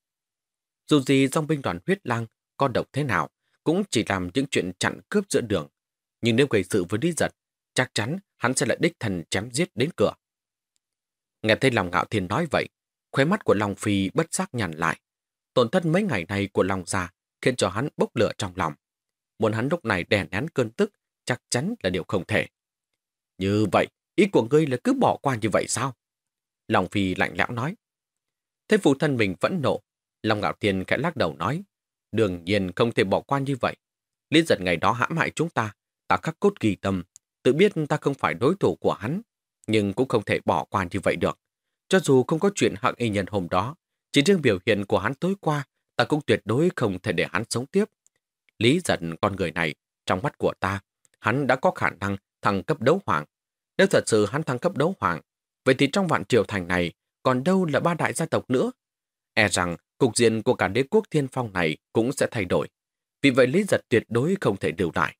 Dù gì dòng binh đoàn huyết lang có độc thế nào, cũng chỉ làm những chuyện chặn cướp giữa đường. Nhưng nếu gây sự với Lý Giật, chắc chắn hắn sẽ lại đích thần chém giết đến cửa. Nghe thấy lòng ngạo thiên nói vậy, khóe mắt của Long Phi bất giác nhằn lại. Tổn thất mấy ngày này của Long già khiến cho hắn bốc lửa trong lòng. Muốn hắn lúc này đè nén cơn tức chắc chắn là điều không thể. Như vậy, ý của ngươi là cứ bỏ qua như vậy sao? Long Phi lạnh lẽo nói. Thế phụ thân mình vẫn nộ. Long Ngạo Thiên khẽ lắc đầu nói. Đương nhiên không thể bỏ qua như vậy. Lý giật ngày đó hãm hại chúng ta, ta khắc cốt ghi tâm, tự biết ta không phải đối thủ của hắn, nhưng cũng không thể bỏ qua như vậy được. Cho dù không có chuyện hạng y nhân hôm đó, chỉ riêng biểu hiện của hắn tối qua, ta cũng tuyệt đối không thể để hắn sống tiếp. Lý giận con người này, trong mắt của ta, hắn đã có khả năng thăng cấp đấu hoàng. Nếu thật sự hắn thăng cấp đấu hoàng, vậy thì trong vạn triều thành này còn đâu là ba đại gia tộc nữa. E rằng cục diện của cả đế quốc thiên phong này cũng sẽ thay đổi. Vì vậy Lý Giật tuyệt đối không thể điều lại.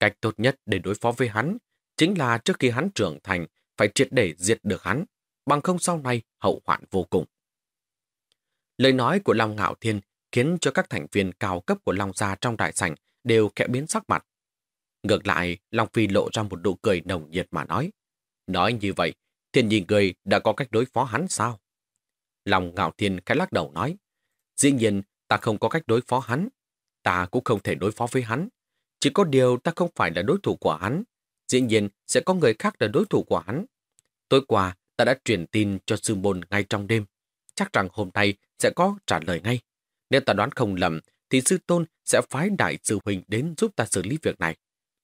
Cách tốt nhất để đối phó với hắn chính là trước khi hắn trưởng thành phải triệt để diệt được hắn, bằng không sau này hậu hoạn vô cùng. Lời nói của Long Ngạo Thiên khiến cho các thành viên cao cấp của Long Gia trong đại sảnh đều kẽ biến sắc mặt. Ngược lại, Long Phi lộ ra một nụ cười nồng nhiệt mà nói. Nói như vậy, thiên nhìn người đã có cách đối phó hắn sao? lòng Ngạo Thiên khẽ lắc đầu nói. Dĩ nhiên, ta không có cách đối phó hắn. Ta cũng không thể đối phó với hắn. Chỉ có điều ta không phải là đối thủ của hắn. Dĩ nhiên, sẽ có người khác là đối thủ của hắn. Tối qua, ta đã truyền tin cho sư môn ngay trong đêm. Chắc rằng hôm nay sẽ có trả lời ngay. Nếu ta đoán không lầm, thì sư tôn sẽ phái đại sư huynh đến giúp ta xử lý việc này.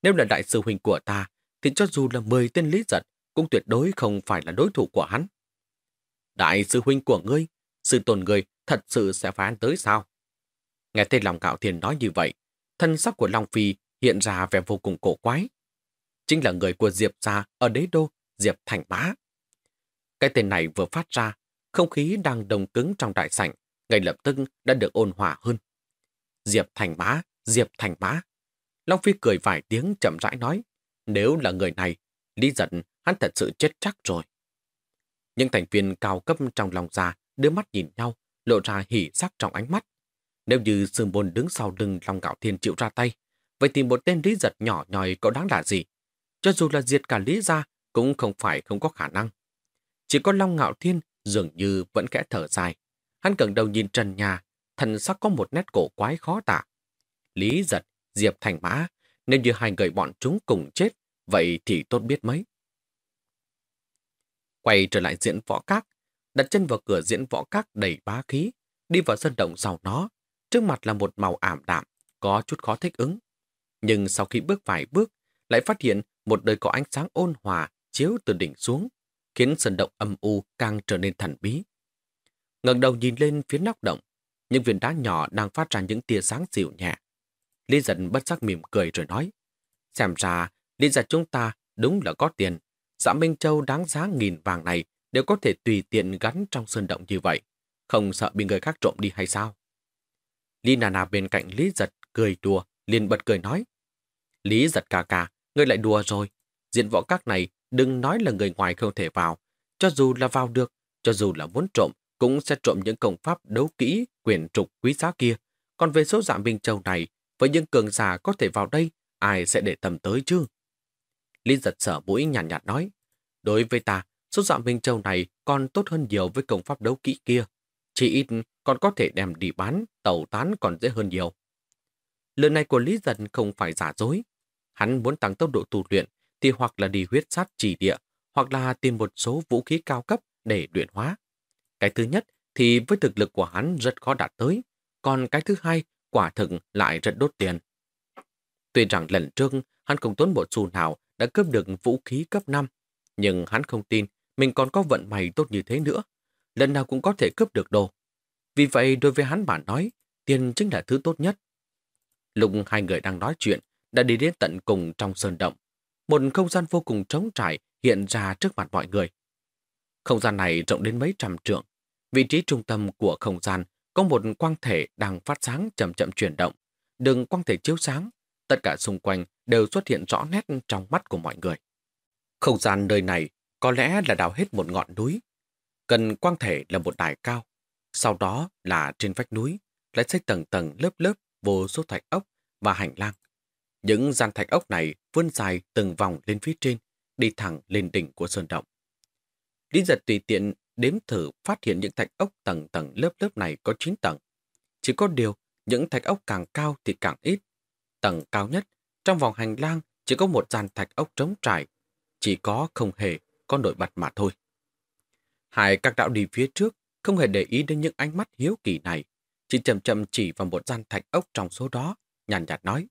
Nếu là đại sư huynh của ta, thì cho dù là 10 tên lý giật, cũng tuyệt đối không phải là đối thủ của hắn. Đại sư huynh của ngươi, sư tồn ngươi thật sự sẽ phá án tới sao? Nghe tên lòng cạo thiền nói như vậy, thân sắc của Long Phi hiện ra vẻ vô cùng cổ quái. Chính là người của Diệp gia ở đế đô, Diệp Thành Bá. Cái tên này vừa phát ra, không khí đang đồng cứng trong đại sảnh, ngay lập tức đã được ôn hòa hơn. Diệp Thành Bá, Diệp Thành Bá. Long Phi cười vài tiếng chậm rãi nói, nếu là người này, Lý giận hắn thật sự chết chắc rồi. Những thành viên cao cấp trong lòng già đưa mắt nhìn nhau, lộ ra hỉ sắc trong ánh mắt. Nếu như sương bồn đứng sau lưng Long Gạo Thiên chịu ra tay, vậy thì một tên lý giật nhỏ nhòi có đáng là gì? Cho dù là diệt cả lý ra, cũng không phải không có khả năng. Chỉ có Long Ngạo Thiên dường như vẫn kẽ thở dài. Hắn gần đầu nhìn trần nhà, thần sắc có một nét cổ quái khó tả. Lý giật, Diệp Thành Mã, nếu như hai người bọn chúng cùng chết, vậy thì tốt biết mấy. Quay trở lại diễn võ các, đặt chân vào cửa diễn võ các đầy bá khí, đi vào sân động sau nó, trước mặt là một màu ảm đạm, có chút khó thích ứng. Nhưng sau khi bước vài bước, lại phát hiện một đời có ánh sáng ôn hòa chiếu từ đỉnh xuống, khiến sân động âm u càng trở nên thần bí. ngẩng đầu nhìn lên phía nóc động, những viên đá nhỏ đang phát ra những tia sáng dịu nhẹ. Lý giật bất giác mỉm cười rồi nói, xem ra Lý giật chúng ta đúng là có tiền. Xã Minh Châu đáng giá nghìn vàng này đều có thể tùy tiện gắn trong sơn động như vậy, không sợ bị người khác trộm đi hay sao? Lý Nana bên cạnh Lý giật cười đùa, liền bật cười nói, Lý giật cà cà, ngươi lại đùa rồi. Diện võ các này đừng nói là người ngoài không thể vào. Cho dù là vào được, cho dù là muốn trộm, cũng sẽ trộm những công pháp đấu kỹ, quyền trục quý giá kia. Còn về số dạng Minh Châu này, với những cường giả có thể vào đây, ai sẽ để tầm tới chứ? Lý giật sở mũi nhàn nhạt, nhạt nói, đối với ta, số dạng Minh Châu này còn tốt hơn nhiều với công pháp đấu kỹ kia. Chỉ ít còn có thể đem đi bán, tẩu tán còn dễ hơn nhiều. Lời này của Lý Dân không phải giả dối. Hắn muốn tăng tốc độ tu luyện thì hoặc là đi huyết sát chỉ địa, hoặc là tìm một số vũ khí cao cấp để luyện hóa. Cái thứ nhất thì với thực lực của hắn rất khó đạt tới, còn cái thứ hai quả thực lại rất đốt tiền. Tuy rằng lần trước hắn không tốn một xu nào đã cướp được vũ khí cấp 5, Nhưng hắn không tin mình còn có vận may tốt như thế nữa. Lần nào cũng có thể cướp được đồ. Vì vậy đối với hắn bản nói, tiền chính là thứ tốt nhất. Lúc hai người đang nói chuyện, đã đi đến tận cùng trong sơn động. Một không gian vô cùng trống trải hiện ra trước mặt mọi người. Không gian này rộng đến mấy trăm trượng. Vị trí trung tâm của không gian có một quang thể đang phát sáng chậm chậm chuyển động. Đường quang thể chiếu sáng, tất cả xung quanh đều xuất hiện rõ nét trong mắt của mọi người. Không gian nơi này có lẽ là đào hết một ngọn núi. Cần quang thể là một đài cao. Sau đó là trên vách núi, lại xây tầng tầng lớp lớp vô số thạch ốc và hành lang. Những gian thạch ốc này vươn dài từng vòng lên phía trên, đi thẳng lên đỉnh của sơn động. Lý giật tùy tiện đếm thử phát hiện những thạch ốc tầng tầng lớp lớp này có 9 tầng. Chỉ có điều, những thạch ốc càng cao thì càng ít. Tầng cao nhất, trong vòng hành lang chỉ có một dàn thạch ốc trống trải, chỉ có không hề có nổi bật mà thôi. Hai các đạo đi phía trước, không hề để ý đến những ánh mắt hiếu kỳ này, chỉ chậm chậm chỉ vào một gian thạch ốc trong số đó, nhàn nhạt nói.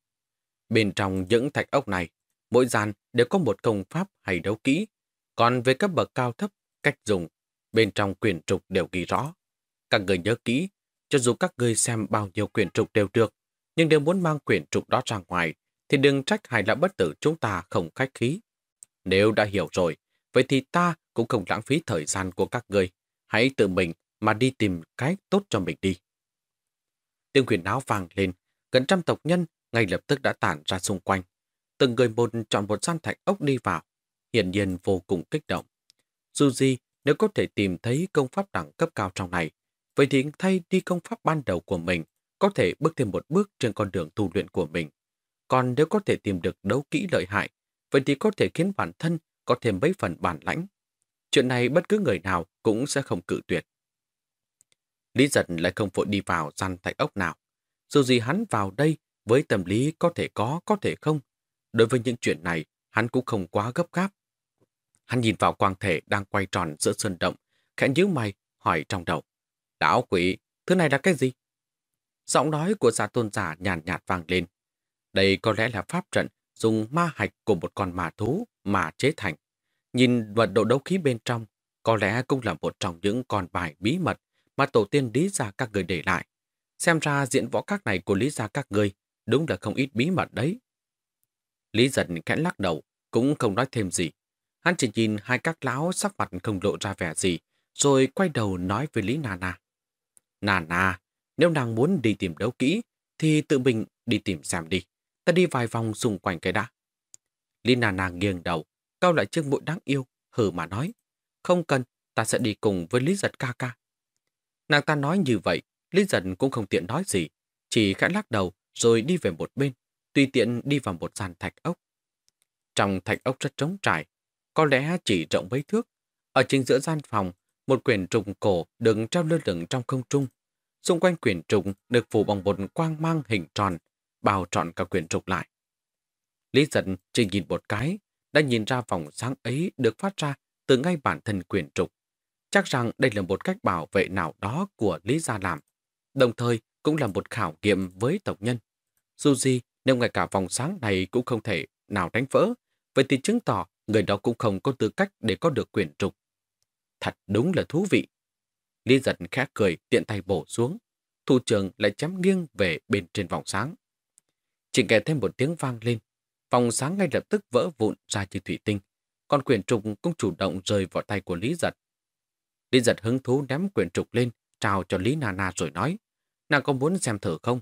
Bên trong những thạch ốc này, mỗi gian đều có một công pháp hay đấu kỹ, còn về cấp bậc cao thấp, cách dùng, bên trong quyển trục đều ghi rõ. Các người nhớ kỹ, cho dù các người xem bao nhiêu quyển trục đều được, nhưng nếu muốn mang quyển trục đó ra ngoài, thì đừng trách hai lão bất tử chúng ta không khách khí. Nếu đã hiểu rồi, vậy thì ta cũng không lãng phí thời gian của các người. Hãy tự mình mà đi tìm cái tốt cho mình đi. Tiếng huyền áo vàng lên, gần trăm tộc nhân ngay lập tức đã tản ra xung quanh. Từng người một chọn một gian thạch ốc đi vào, hiển nhiên vô cùng kích động. Dù gì, nếu có thể tìm thấy công pháp đẳng cấp cao trong này, vậy thì thay đi công pháp ban đầu của mình, có thể bước thêm một bước trên con đường tu luyện của mình. Còn nếu có thể tìm được đấu kỹ lợi hại, vậy thì có thể khiến bản thân có thêm mấy phần bản lãnh. Chuyện này bất cứ người nào cũng sẽ không cự tuyệt. Lý giật lại không vội đi vào gian thạch ốc nào. Dù gì hắn vào đây với tâm lý có thể có, có thể không. Đối với những chuyện này, hắn cũng không quá gấp gáp. Hắn nhìn vào quang thể đang quay tròn giữa sơn động, khẽ nhíu mày, hỏi trong đầu. Lão quỷ, thứ này là cái gì? Giọng nói của giả tôn giả nhàn nhạt vang lên. Đây có lẽ là pháp trận dùng ma hạch của một con ma thú mà chế thành. Nhìn vật độ đấu khí bên trong, có lẽ cũng là một trong những con bài bí mật mà tổ tiên lý gia các người để lại. Xem ra diện võ các này của lý gia các người đúng là không ít bí mật đấy. Lý giật khẽ lắc đầu, cũng không nói thêm gì. Hắn chỉ nhìn hai các lão sắc mặt không lộ ra vẻ gì, rồi quay đầu nói với Lý Nà Nà. Nà Nà, nếu nàng muốn đi tìm đấu kỹ, thì tự mình đi tìm xem đi. Ta đi vài vòng xung quanh cái đã. lina nàng nghiêng đầu, cao lại chiếc mũi đáng yêu, hừ mà nói. Không cần, ta sẽ đi cùng với Lý Giật ca ca. Nàng ta nói như vậy, Lý Giật cũng không tiện nói gì, chỉ khẽ lắc đầu rồi đi về một bên, tùy tiện đi vào một sàn thạch ốc. Trong thạch ốc rất trống trải, có lẽ chỉ rộng mấy thước. Ở chính giữa gian phòng, một quyển trùng cổ đứng treo lơ lửng trong không trung. Xung quanh quyển trục được phủ bằng một quang mang hình tròn, bao trọn cả quyển trục lại. Lý giận chỉ nhìn một cái, đã nhìn ra vòng sáng ấy được phát ra từ ngay bản thân quyển trục. Chắc rằng đây là một cách bảo vệ nào đó của Lý Gia làm, đồng thời cũng là một khảo nghiệm với tộc nhân. Dù gì, nếu ngay cả vòng sáng này cũng không thể nào đánh vỡ, vậy thì chứng tỏ người đó cũng không có tư cách để có được quyển trục. Thật đúng là thú vị. Lý giật khẽ cười tiện tay bổ xuống. Thủ trưởng lại chém nghiêng về bên trên vòng sáng. Chỉ nghe thêm một tiếng vang lên. Vòng sáng ngay lập tức vỡ vụn ra như thủy tinh. Còn quyển trục cũng chủ động rơi vào tay của Lý giật. Lý giật hứng thú ném quyển trục lên, trao cho Lý Nana rồi nói. Nàng có muốn xem thử không?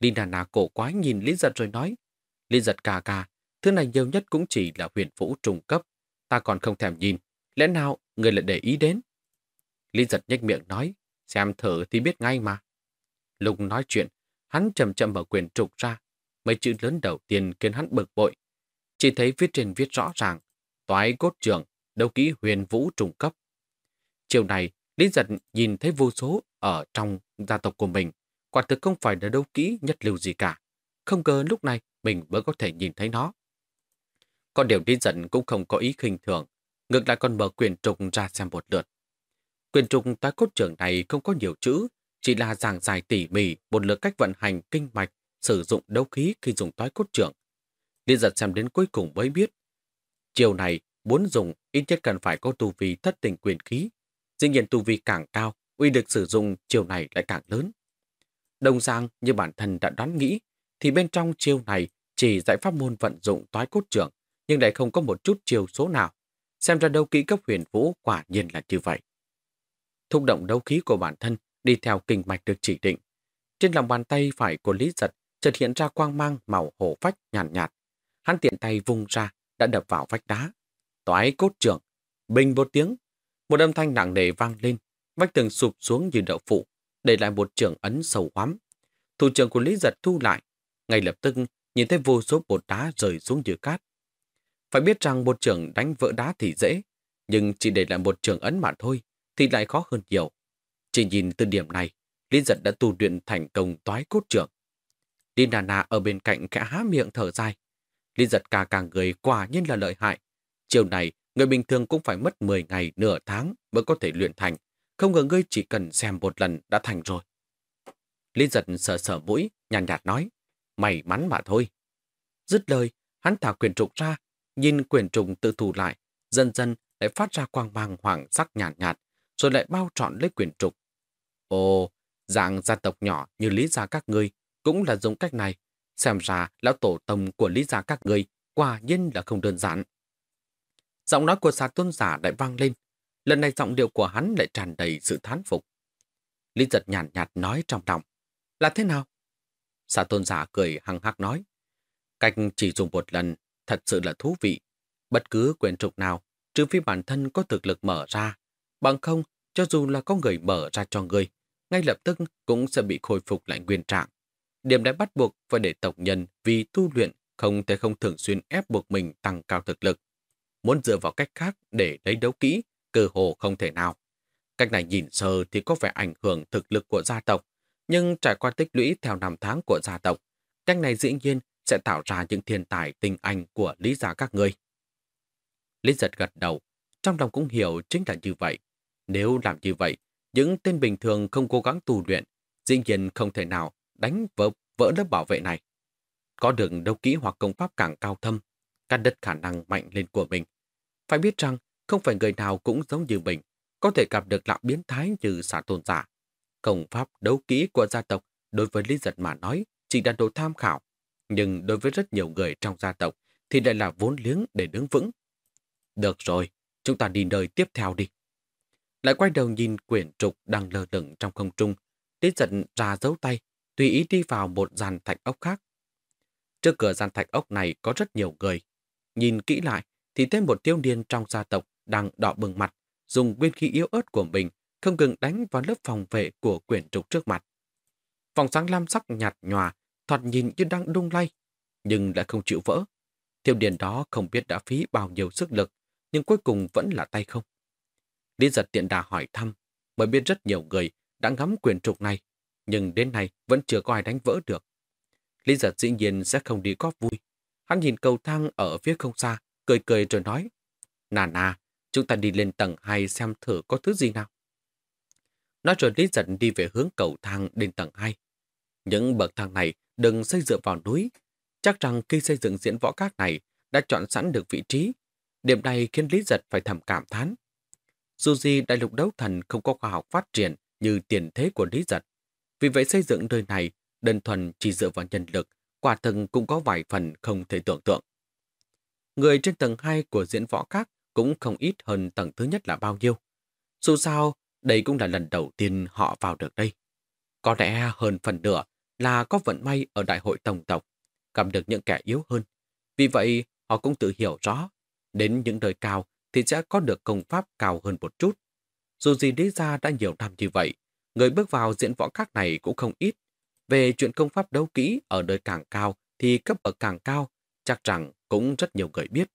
Lý Nana cổ quái nhìn Lý giật rồi nói. Lý giật cà cà, Thứ này nhiều nhất cũng chỉ là huyền vũ trung cấp. Ta còn không thèm nhìn. Lẽ nào người lại để ý đến? Lý giật nhếch miệng nói. Xem thử thì biết ngay mà. Lúc nói chuyện, hắn chậm chậm mở quyền trục ra. Mấy chữ lớn đầu tiên khiến hắn bực bội. Chỉ thấy viết trên viết rõ ràng. Toái cốt trường, đấu kỹ huyền vũ trung cấp. Chiều này, Lý giật nhìn thấy vô số ở trong gia tộc của mình. Quả thực không phải là đấu kỹ nhất lưu gì cả. Không ngờ lúc này mình mới có thể nhìn thấy nó. Còn điều Lý giật cũng không có ý khinh thường, ngược lại còn mở quyền trục ra xem một lượt. Quyền trục toái cốt trưởng này không có nhiều chữ, chỉ là giảng giải tỉ mỉ một lượt cách vận hành kinh mạch, sử dụng đấu khí khi dùng toái cốt trưởng. Liên giật xem đến cuối cùng mới biết. Chiều này muốn dùng ít nhất cần phải có tu vi thất tình quyền khí. Dĩ nhiên tu vi càng cao, uy lực sử dụng chiều này lại càng lớn. Đồng giang như bản thân đã đoán nghĩ, thì bên trong chiêu này chỉ giải pháp môn vận dụng toái cốt trưởng, nhưng lại không có một chút chiều số nào. Xem ra đâu kỹ cấp huyền vũ quả nhiên là như vậy. Thúc động đấu khí của bản thân đi theo kinh mạch được chỉ định. Trên lòng bàn tay phải của Lý Giật chợt hiện ra quang mang màu hổ phách nhàn nhạt, nhạt. Hắn tiện tay vung ra, đã đập vào vách đá. Toái cốt trưởng, bình một tiếng. Một âm thanh nặng nề vang lên, vách tường sụp xuống như đậu phụ, để lại một trường ấn sầu hoắm. Thủ trưởng của Lý Giật thu lại, ngay lập tức nhìn thấy vô số bột đá rơi xuống như cát. Phải biết rằng một trường đánh vỡ đá thì dễ, nhưng chỉ để lại một trường ấn mà thôi, thì lại khó hơn nhiều. Chỉ nhìn từ điểm này, Lý Giật đã tu luyện thành công toái cốt trưởng. Lý Nana ở bên cạnh khẽ há miệng thở dài. Lý Giật cả càng người quả nhiên là lợi hại. Chiều này, người bình thường cũng phải mất 10 ngày, nửa tháng mới có thể luyện thành. Không ngờ ngươi chỉ cần xem một lần đã thành rồi. Lý Giật sờ sờ mũi, nhàn nhạt nói. May mắn mà thôi. Dứt lời, hắn thả quyền trục ra, nhìn quyền trùng tự thủ lại, dần dần lại phát ra quang mang hoàng sắc nhàn nhạt, nhạt, rồi lại bao trọn lấy quyển trục. Ồ, dạng gia tộc nhỏ như Lý gia các ngươi cũng là dùng cách này. Xem ra lão tổ tông của Lý gia các ngươi quả nhiên là không đơn giản. Giọng nói của xà tôn giả lại vang lên. Lần này giọng điệu của hắn lại tràn đầy sự thán phục. Lý giật nhàn nhạt, nhạt nói trong lòng. Là thế nào? Xà tôn giả cười hăng hắc nói. Cách chỉ dùng một lần thật sự là thú vị. Bất cứ quyền trục nào, trừ phi bản thân có thực lực mở ra. Bằng không, cho dù là có người mở ra cho người, ngay lập tức cũng sẽ bị khôi phục lại nguyên trạng. Điểm đã bắt buộc phải để tộc nhân vì tu luyện không thể không thường xuyên ép buộc mình tăng cao thực lực. Muốn dựa vào cách khác để lấy đấu kỹ, cơ hồ không thể nào. Cách này nhìn sơ thì có vẻ ảnh hưởng thực lực của gia tộc, nhưng trải qua tích lũy theo năm tháng của gia tộc, cách này dĩ nhiên sẽ tạo ra những thiên tài tinh anh của lý gia các ngươi. Lý giật gật đầu, trong lòng cũng hiểu chính là như vậy. Nếu làm như vậy, những tên bình thường không cố gắng tu luyện, dĩ nhiên không thể nào đánh vỡ, vỡ lớp bảo vệ này. Có được đấu kỹ hoặc công pháp càng cao thâm, cắt đất khả năng mạnh lên của mình. Phải biết rằng, không phải người nào cũng giống như mình, có thể gặp được lão biến thái như xả tôn giả. Công pháp đấu kỹ của gia tộc đối với Lý Giật mà nói chỉ là đồ tham khảo, nhưng đối với rất nhiều người trong gia tộc thì lại là vốn liếng để đứng vững. Được rồi, chúng ta đi nơi tiếp theo đi. Lại quay đầu nhìn quyển trục đang lơ lửng trong không trung, Lý giận ra dấu tay, tùy ý đi vào một dàn thạch ốc khác. Trước cửa gian thạch ốc này có rất nhiều người. Nhìn kỹ lại thì thêm một tiêu niên trong gia tộc đang đỏ bừng mặt, dùng nguyên khí yếu ớt của mình không ngừng đánh vào lớp phòng vệ của quyển trục trước mặt. Vòng sáng lam sắc nhạt nhòa, thoạt nhìn như đang đung lay, nhưng lại không chịu vỡ. Tiêu điền đó không biết đã phí bao nhiêu sức lực, nhưng cuối cùng vẫn là tay không. Lý giật tiện đà hỏi thăm, bởi biết rất nhiều người đã ngắm quyền trục này, nhưng đến nay vẫn chưa có ai đánh vỡ được. Lý giật dĩ nhiên sẽ không đi góp vui. Hắn nhìn cầu thang ở phía không xa, cười cười rồi nói, Nà nà, chúng ta đi lên tầng 2 xem thử có thứ gì nào. Nói rồi Lý giật đi về hướng cầu thang lên tầng 2. Những bậc thang này đừng xây dựa vào núi. Chắc rằng khi xây dựng diễn võ các này đã chọn sẵn được vị trí. Điểm này khiến Lý giật phải thầm cảm thán. Dù gì đại lục đấu thần không có khoa học phát triển như tiền thế của Lý Giật. Vì vậy xây dựng nơi này đơn thuần chỉ dựa vào nhân lực, quả thực cũng có vài phần không thể tưởng tượng. Người trên tầng 2 của diễn võ các cũng không ít hơn tầng thứ nhất là bao nhiêu. Dù sao, đây cũng là lần đầu tiên họ vào được đây. Có lẽ hơn phần nửa là có vận may ở đại hội tổng tộc, gặp được những kẻ yếu hơn. Vì vậy, họ cũng tự hiểu rõ, đến những đời cao thì sẽ có được công pháp cao hơn một chút. Dù gì lý ra đã nhiều năm như vậy, người bước vào diễn võ các này cũng không ít. Về chuyện công pháp đấu kỹ ở nơi càng cao thì cấp ở càng cao, chắc rằng cũng rất nhiều người biết.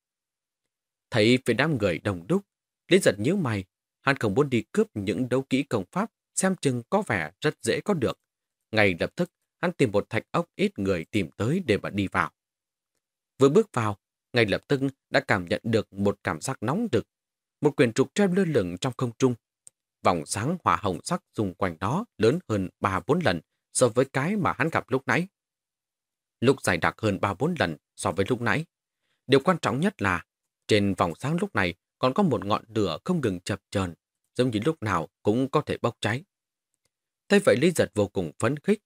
Thấy phía đám người đồng đúc, Lý giật nhíu mày, hắn không muốn đi cướp những đấu kỹ công pháp xem chừng có vẻ rất dễ có được. Ngay lập tức, hắn tìm một thạch ốc ít người tìm tới để mà đi vào. Vừa bước vào, ngay lập tức đã cảm nhận được một cảm giác nóng rực. Một quyền trục treo lơ lửng trong không trung. Vòng sáng hỏa hồng sắc xung quanh đó lớn hơn 3-4 lần so với cái mà hắn gặp lúc nãy. Lúc dài đặc hơn 3-4 lần so với lúc nãy. Điều quan trọng nhất là Trên vòng sáng lúc này còn có một ngọn lửa không ngừng chập chờn, giống như lúc nào cũng có thể bốc cháy. Thế vậy Lý Giật vô cùng phấn khích,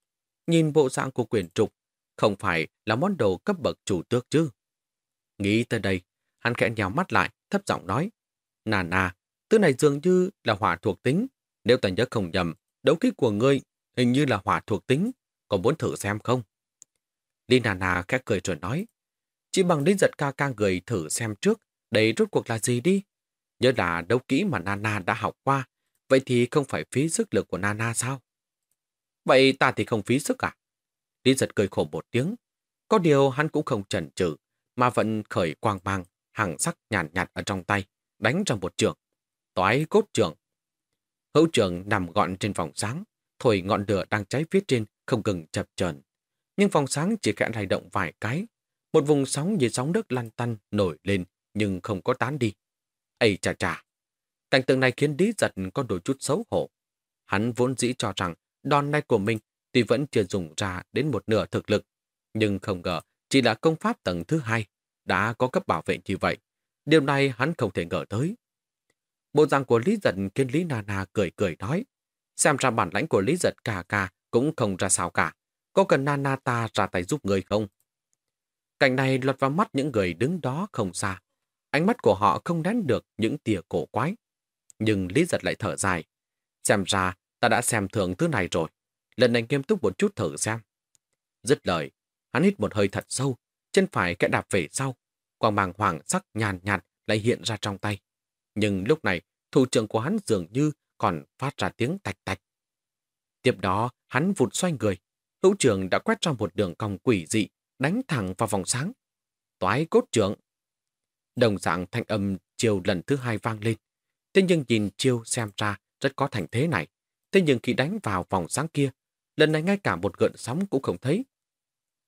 nhìn bộ dạng của quyền trục, không phải là món đồ cấp bậc chủ tước chứ. Nghĩ tới đây, hắn khẽ nhào mắt lại, thấp giọng nói, Nà nà, thứ này dường như là hỏa thuộc tính, nếu ta nhớ không nhầm, đấu khí của ngươi hình như là hỏa thuộc tính, có muốn thử xem không? Lý Nà nà khẽ cười rồi nói, chỉ bằng Lý Giật ca ca người thử xem trước, đây rốt cuộc là gì đi? Nhớ là đấu kỹ mà Nana đã học qua, vậy thì không phải phí sức lực của Nana sao? Vậy ta thì không phí sức à? Lý giật cười khổ một tiếng. Có điều hắn cũng không chần chừ mà vẫn khởi quang mang, hàng sắc nhàn nhạt, nhạt ở trong tay, đánh ra một trường. Toái cốt trường. Hữu trường nằm gọn trên vòng sáng, thổi ngọn lửa đang cháy phía trên không ngừng chập chờn. Nhưng vòng sáng chỉ khẽ lay động vài cái. Một vùng sóng như sóng nước lăn tăn nổi lên nhưng không có tán đi. Ây chà chà! Cảnh tượng này khiến Lý giật có đôi chút xấu hổ. Hắn vốn dĩ cho rằng đòn này của mình tuy vẫn chưa dùng ra đến một nửa thực lực, nhưng không ngờ chỉ là công pháp tầng thứ hai đã có cấp bảo vệ như vậy. Điều này hắn không thể ngờ tới. Bộ dạng của Lý Giật khiến Lý Nana cười cười nói, xem ra bản lãnh của Lý Giật cả cả cũng không ra sao cả. Có cần Nana ta ra tay giúp người không? Cảnh này lọt vào mắt những người đứng đó không xa. Ánh mắt của họ không nén được những tia cổ quái. Nhưng Lý Giật lại thở dài. Xem ra ta đã xem thường thứ này rồi. Lần này nghiêm túc một chút thử xem. Dứt lời, hắn hít một hơi thật sâu, chân phải kẽ đạp về sau. Quang bàng hoàng sắc nhàn nhạt lại hiện ra trong tay. Nhưng lúc này, thủ trưởng của hắn dường như còn phát ra tiếng tạch tạch. Tiếp đó, hắn vụt xoay người. Hữu trưởng đã quét ra một đường cong quỷ dị, đánh thẳng vào vòng sáng. Toái cốt trưởng. Đồng dạng thanh âm chiều lần thứ hai vang lên. Thế nhưng nhìn chiêu xem ra rất có thành thế này. Thế nhưng khi đánh vào vòng sáng kia, lần này ngay cả một gợn sóng cũng không thấy.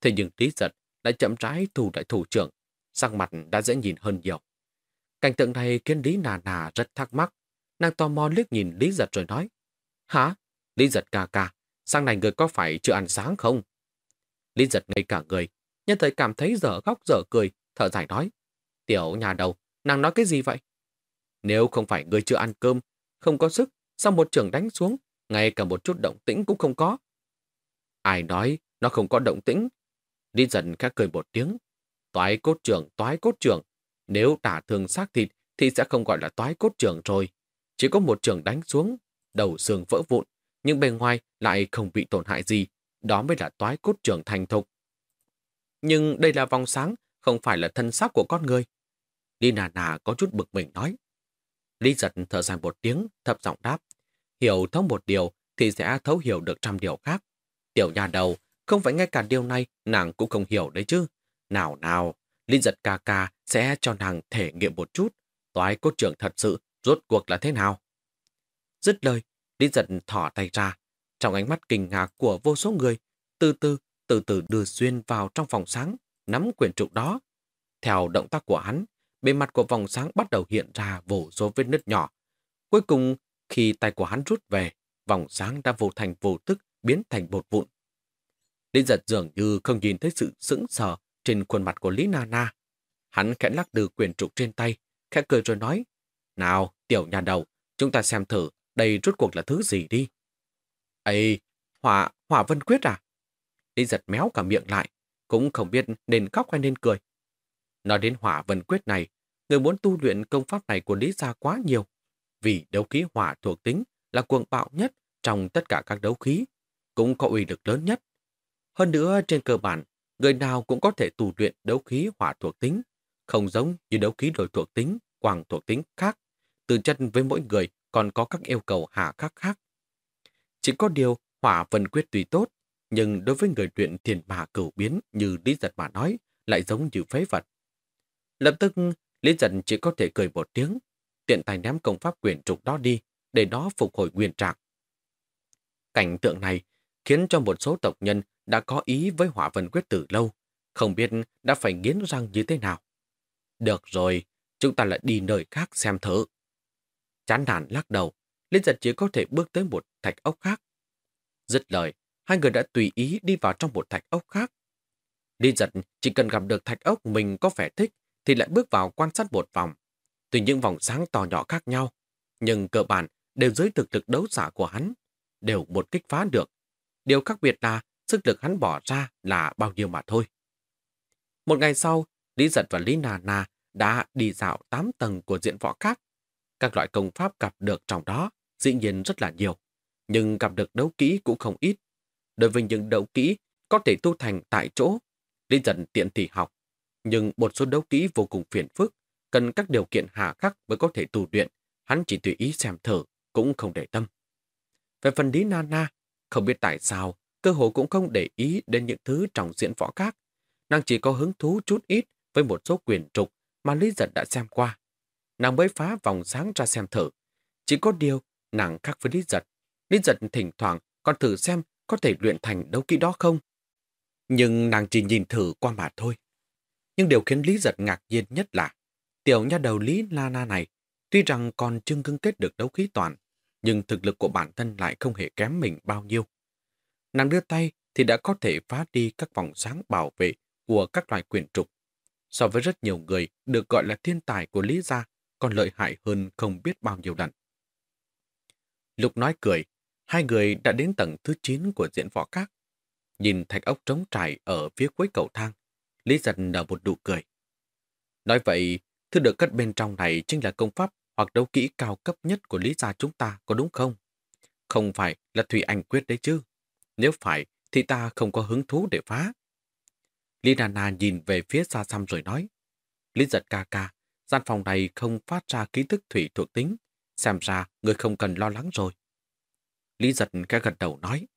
Thế nhưng Lý Giật đã chậm rãi thủ đại thủ trưởng, sắc mặt đã dễ nhìn hơn nhiều. Cảnh tượng này khiến Lý Nà Nà rất thắc mắc. Nàng tò mò liếc nhìn Lý Giật rồi nói, Hả? Lý Giật ca ca, sang này người có phải chưa ăn sáng không? Lý Giật ngây cả người, nhân thời cảm thấy dở góc dở cười, thở dài nói, Tiểu nhà đầu, nàng nói cái gì vậy? Nếu không phải người chưa ăn cơm, không có sức, sau một trường đánh xuống, ngay cả một chút động tĩnh cũng không có. Ai nói nó không có động tĩnh? Lý dần khẽ cười một tiếng. Toái cốt trường, toái cốt trường. Nếu đả thương xác thịt thì sẽ không gọi là toái cốt trường rồi. Chỉ có một trường đánh xuống, đầu xương vỡ vụn, nhưng bề ngoài lại không bị tổn hại gì. Đó mới là toái cốt trường thành thục. Nhưng đây là vòng sáng, không phải là thân xác của con người. Lý nà nà có chút bực mình nói. Lý giật thở dài một tiếng, thập giọng đáp. Hiểu thấu một điều thì sẽ thấu hiểu được trăm điều khác. Tiểu nhà đầu, không phải ngay cả điều này nàng cũng không hiểu đấy chứ. Nào nào, linh giật ca ca sẽ cho nàng thể nghiệm một chút. Toái cốt trưởng thật sự rốt cuộc là thế nào? Dứt lời, linh giật thỏ tay ra. Trong ánh mắt kinh ngạc của vô số người, từ từ, từ từ đưa xuyên vào trong phòng sáng, nắm quyển trục đó. Theo động tác của hắn, bề mặt của vòng sáng bắt đầu hiện ra vô số vết nứt nhỏ. Cuối cùng, khi tay của hắn rút về, vòng sáng đã vô thành vô tức biến thành bột vụn. Lý giật dường như không nhìn thấy sự sững sờ trên khuôn mặt của Lý Nana. Hắn khẽ lắc từ quyền trục trên tay, khẽ cười rồi nói, Nào, tiểu nhà đầu, chúng ta xem thử đây rốt cuộc là thứ gì đi. Ây, hỏa, hỏa vân quyết à? Lý giật méo cả miệng lại, cũng không biết nên khóc hay nên cười. Nói đến hỏa vân quyết này, người muốn tu luyện công pháp này của Lý gia quá nhiều. Vì đấu khí hỏa thuộc tính là cuồng bạo nhất trong tất cả các đấu khí, cũng có uy lực lớn nhất. Hơn nữa, trên cơ bản, người nào cũng có thể tu luyện đấu khí hỏa thuộc tính, không giống như đấu khí đổi thuộc tính, quang thuộc tính khác. Từ chân với mỗi người còn có các yêu cầu hạ khắc khác. Chỉ có điều, hỏa vân quyết tùy tốt, nhưng đối với người luyện thiền mà cửu biến như Lý Giật mà nói, lại giống như phế vật. Lập tức, Lý Giật chỉ có thể cười một tiếng, tiện tay ném công pháp quyền trục đó đi, để nó phục hồi nguyên trạng. Cảnh tượng này khiến cho một số tộc nhân đã có ý với hỏa vân quyết từ lâu, không biết đã phải nghiến răng như thế nào. Được rồi, chúng ta lại đi nơi khác xem thử. Chán nản lắc đầu, Lý giật chỉ có thể bước tới một thạch ốc khác. Dứt lời, hai người đã tùy ý đi vào trong một thạch ốc khác. Lý giật chỉ cần gặp được thạch ốc mình có vẻ thích thì lại bước vào quan sát một vòng. Tuy những vòng sáng to nhỏ khác nhau, nhưng cơ bản đều dưới thực lực đấu giả của hắn, đều một kích phá được. Điều khác biệt là sức lực hắn bỏ ra là bao nhiêu mà thôi. Một ngày sau, Lý Giật và Lý Nà Nà đã đi dạo 8 tầng của diện võ khác. Các loại công pháp gặp được trong đó dĩ nhiên rất là nhiều, nhưng gặp được đấu kỹ cũng không ít. Đối với những đấu kỹ có thể tu thành tại chỗ, Lý Giật tiện thì học, nhưng một số đấu kỹ vô cùng phiền phức, cần các điều kiện hạ khắc mới có thể tu luyện, hắn chỉ tùy ý xem thử, cũng không để tâm. Về phần Lý Nana, không biết tại sao, cơ hồ cũng không để ý đến những thứ trong diễn võ khác. Nàng chỉ có hứng thú chút ít với một số quyền trục mà Lý Giật đã xem qua. Nàng mới phá vòng sáng ra xem thử. Chỉ có điều, nàng khác với Lý Giật. Lý Giật thỉnh thoảng còn thử xem có thể luyện thành đấu kỹ đó không. Nhưng nàng chỉ nhìn thử qua mà thôi. Nhưng điều khiến Lý Giật ngạc nhiên nhất là tiểu nha đầu Lý La Na này tuy rằng còn chưa ngưng kết được đấu khí toàn, nhưng thực lực của bản thân lại không hề kém mình bao nhiêu. Nàng đưa tay thì đã có thể phá đi các vòng sáng bảo vệ của các loài quyền trục. So với rất nhiều người được gọi là thiên tài của Lý Gia còn lợi hại hơn không biết bao nhiêu lần. Lục nói cười, hai người đã đến tầng thứ 9 của diễn võ các. Nhìn thạch ốc trống trải ở phía cuối cầu thang, Lý giật nở một nụ cười. Nói vậy, thứ được cất bên trong này chính là công pháp hoặc đấu kỹ cao cấp nhất của Lý gia chúng ta, có đúng không? Không phải là Thủy Anh quyết đấy chứ. Nếu phải, thì ta không có hứng thú để phá. Lý đà Nana nhìn về phía xa xăm rồi nói. Lý giật ca ca, gian phòng này không phát ra ký thức thủy thuộc tính. Xem ra người không cần lo lắng rồi. Lý giật cái gật đầu nói.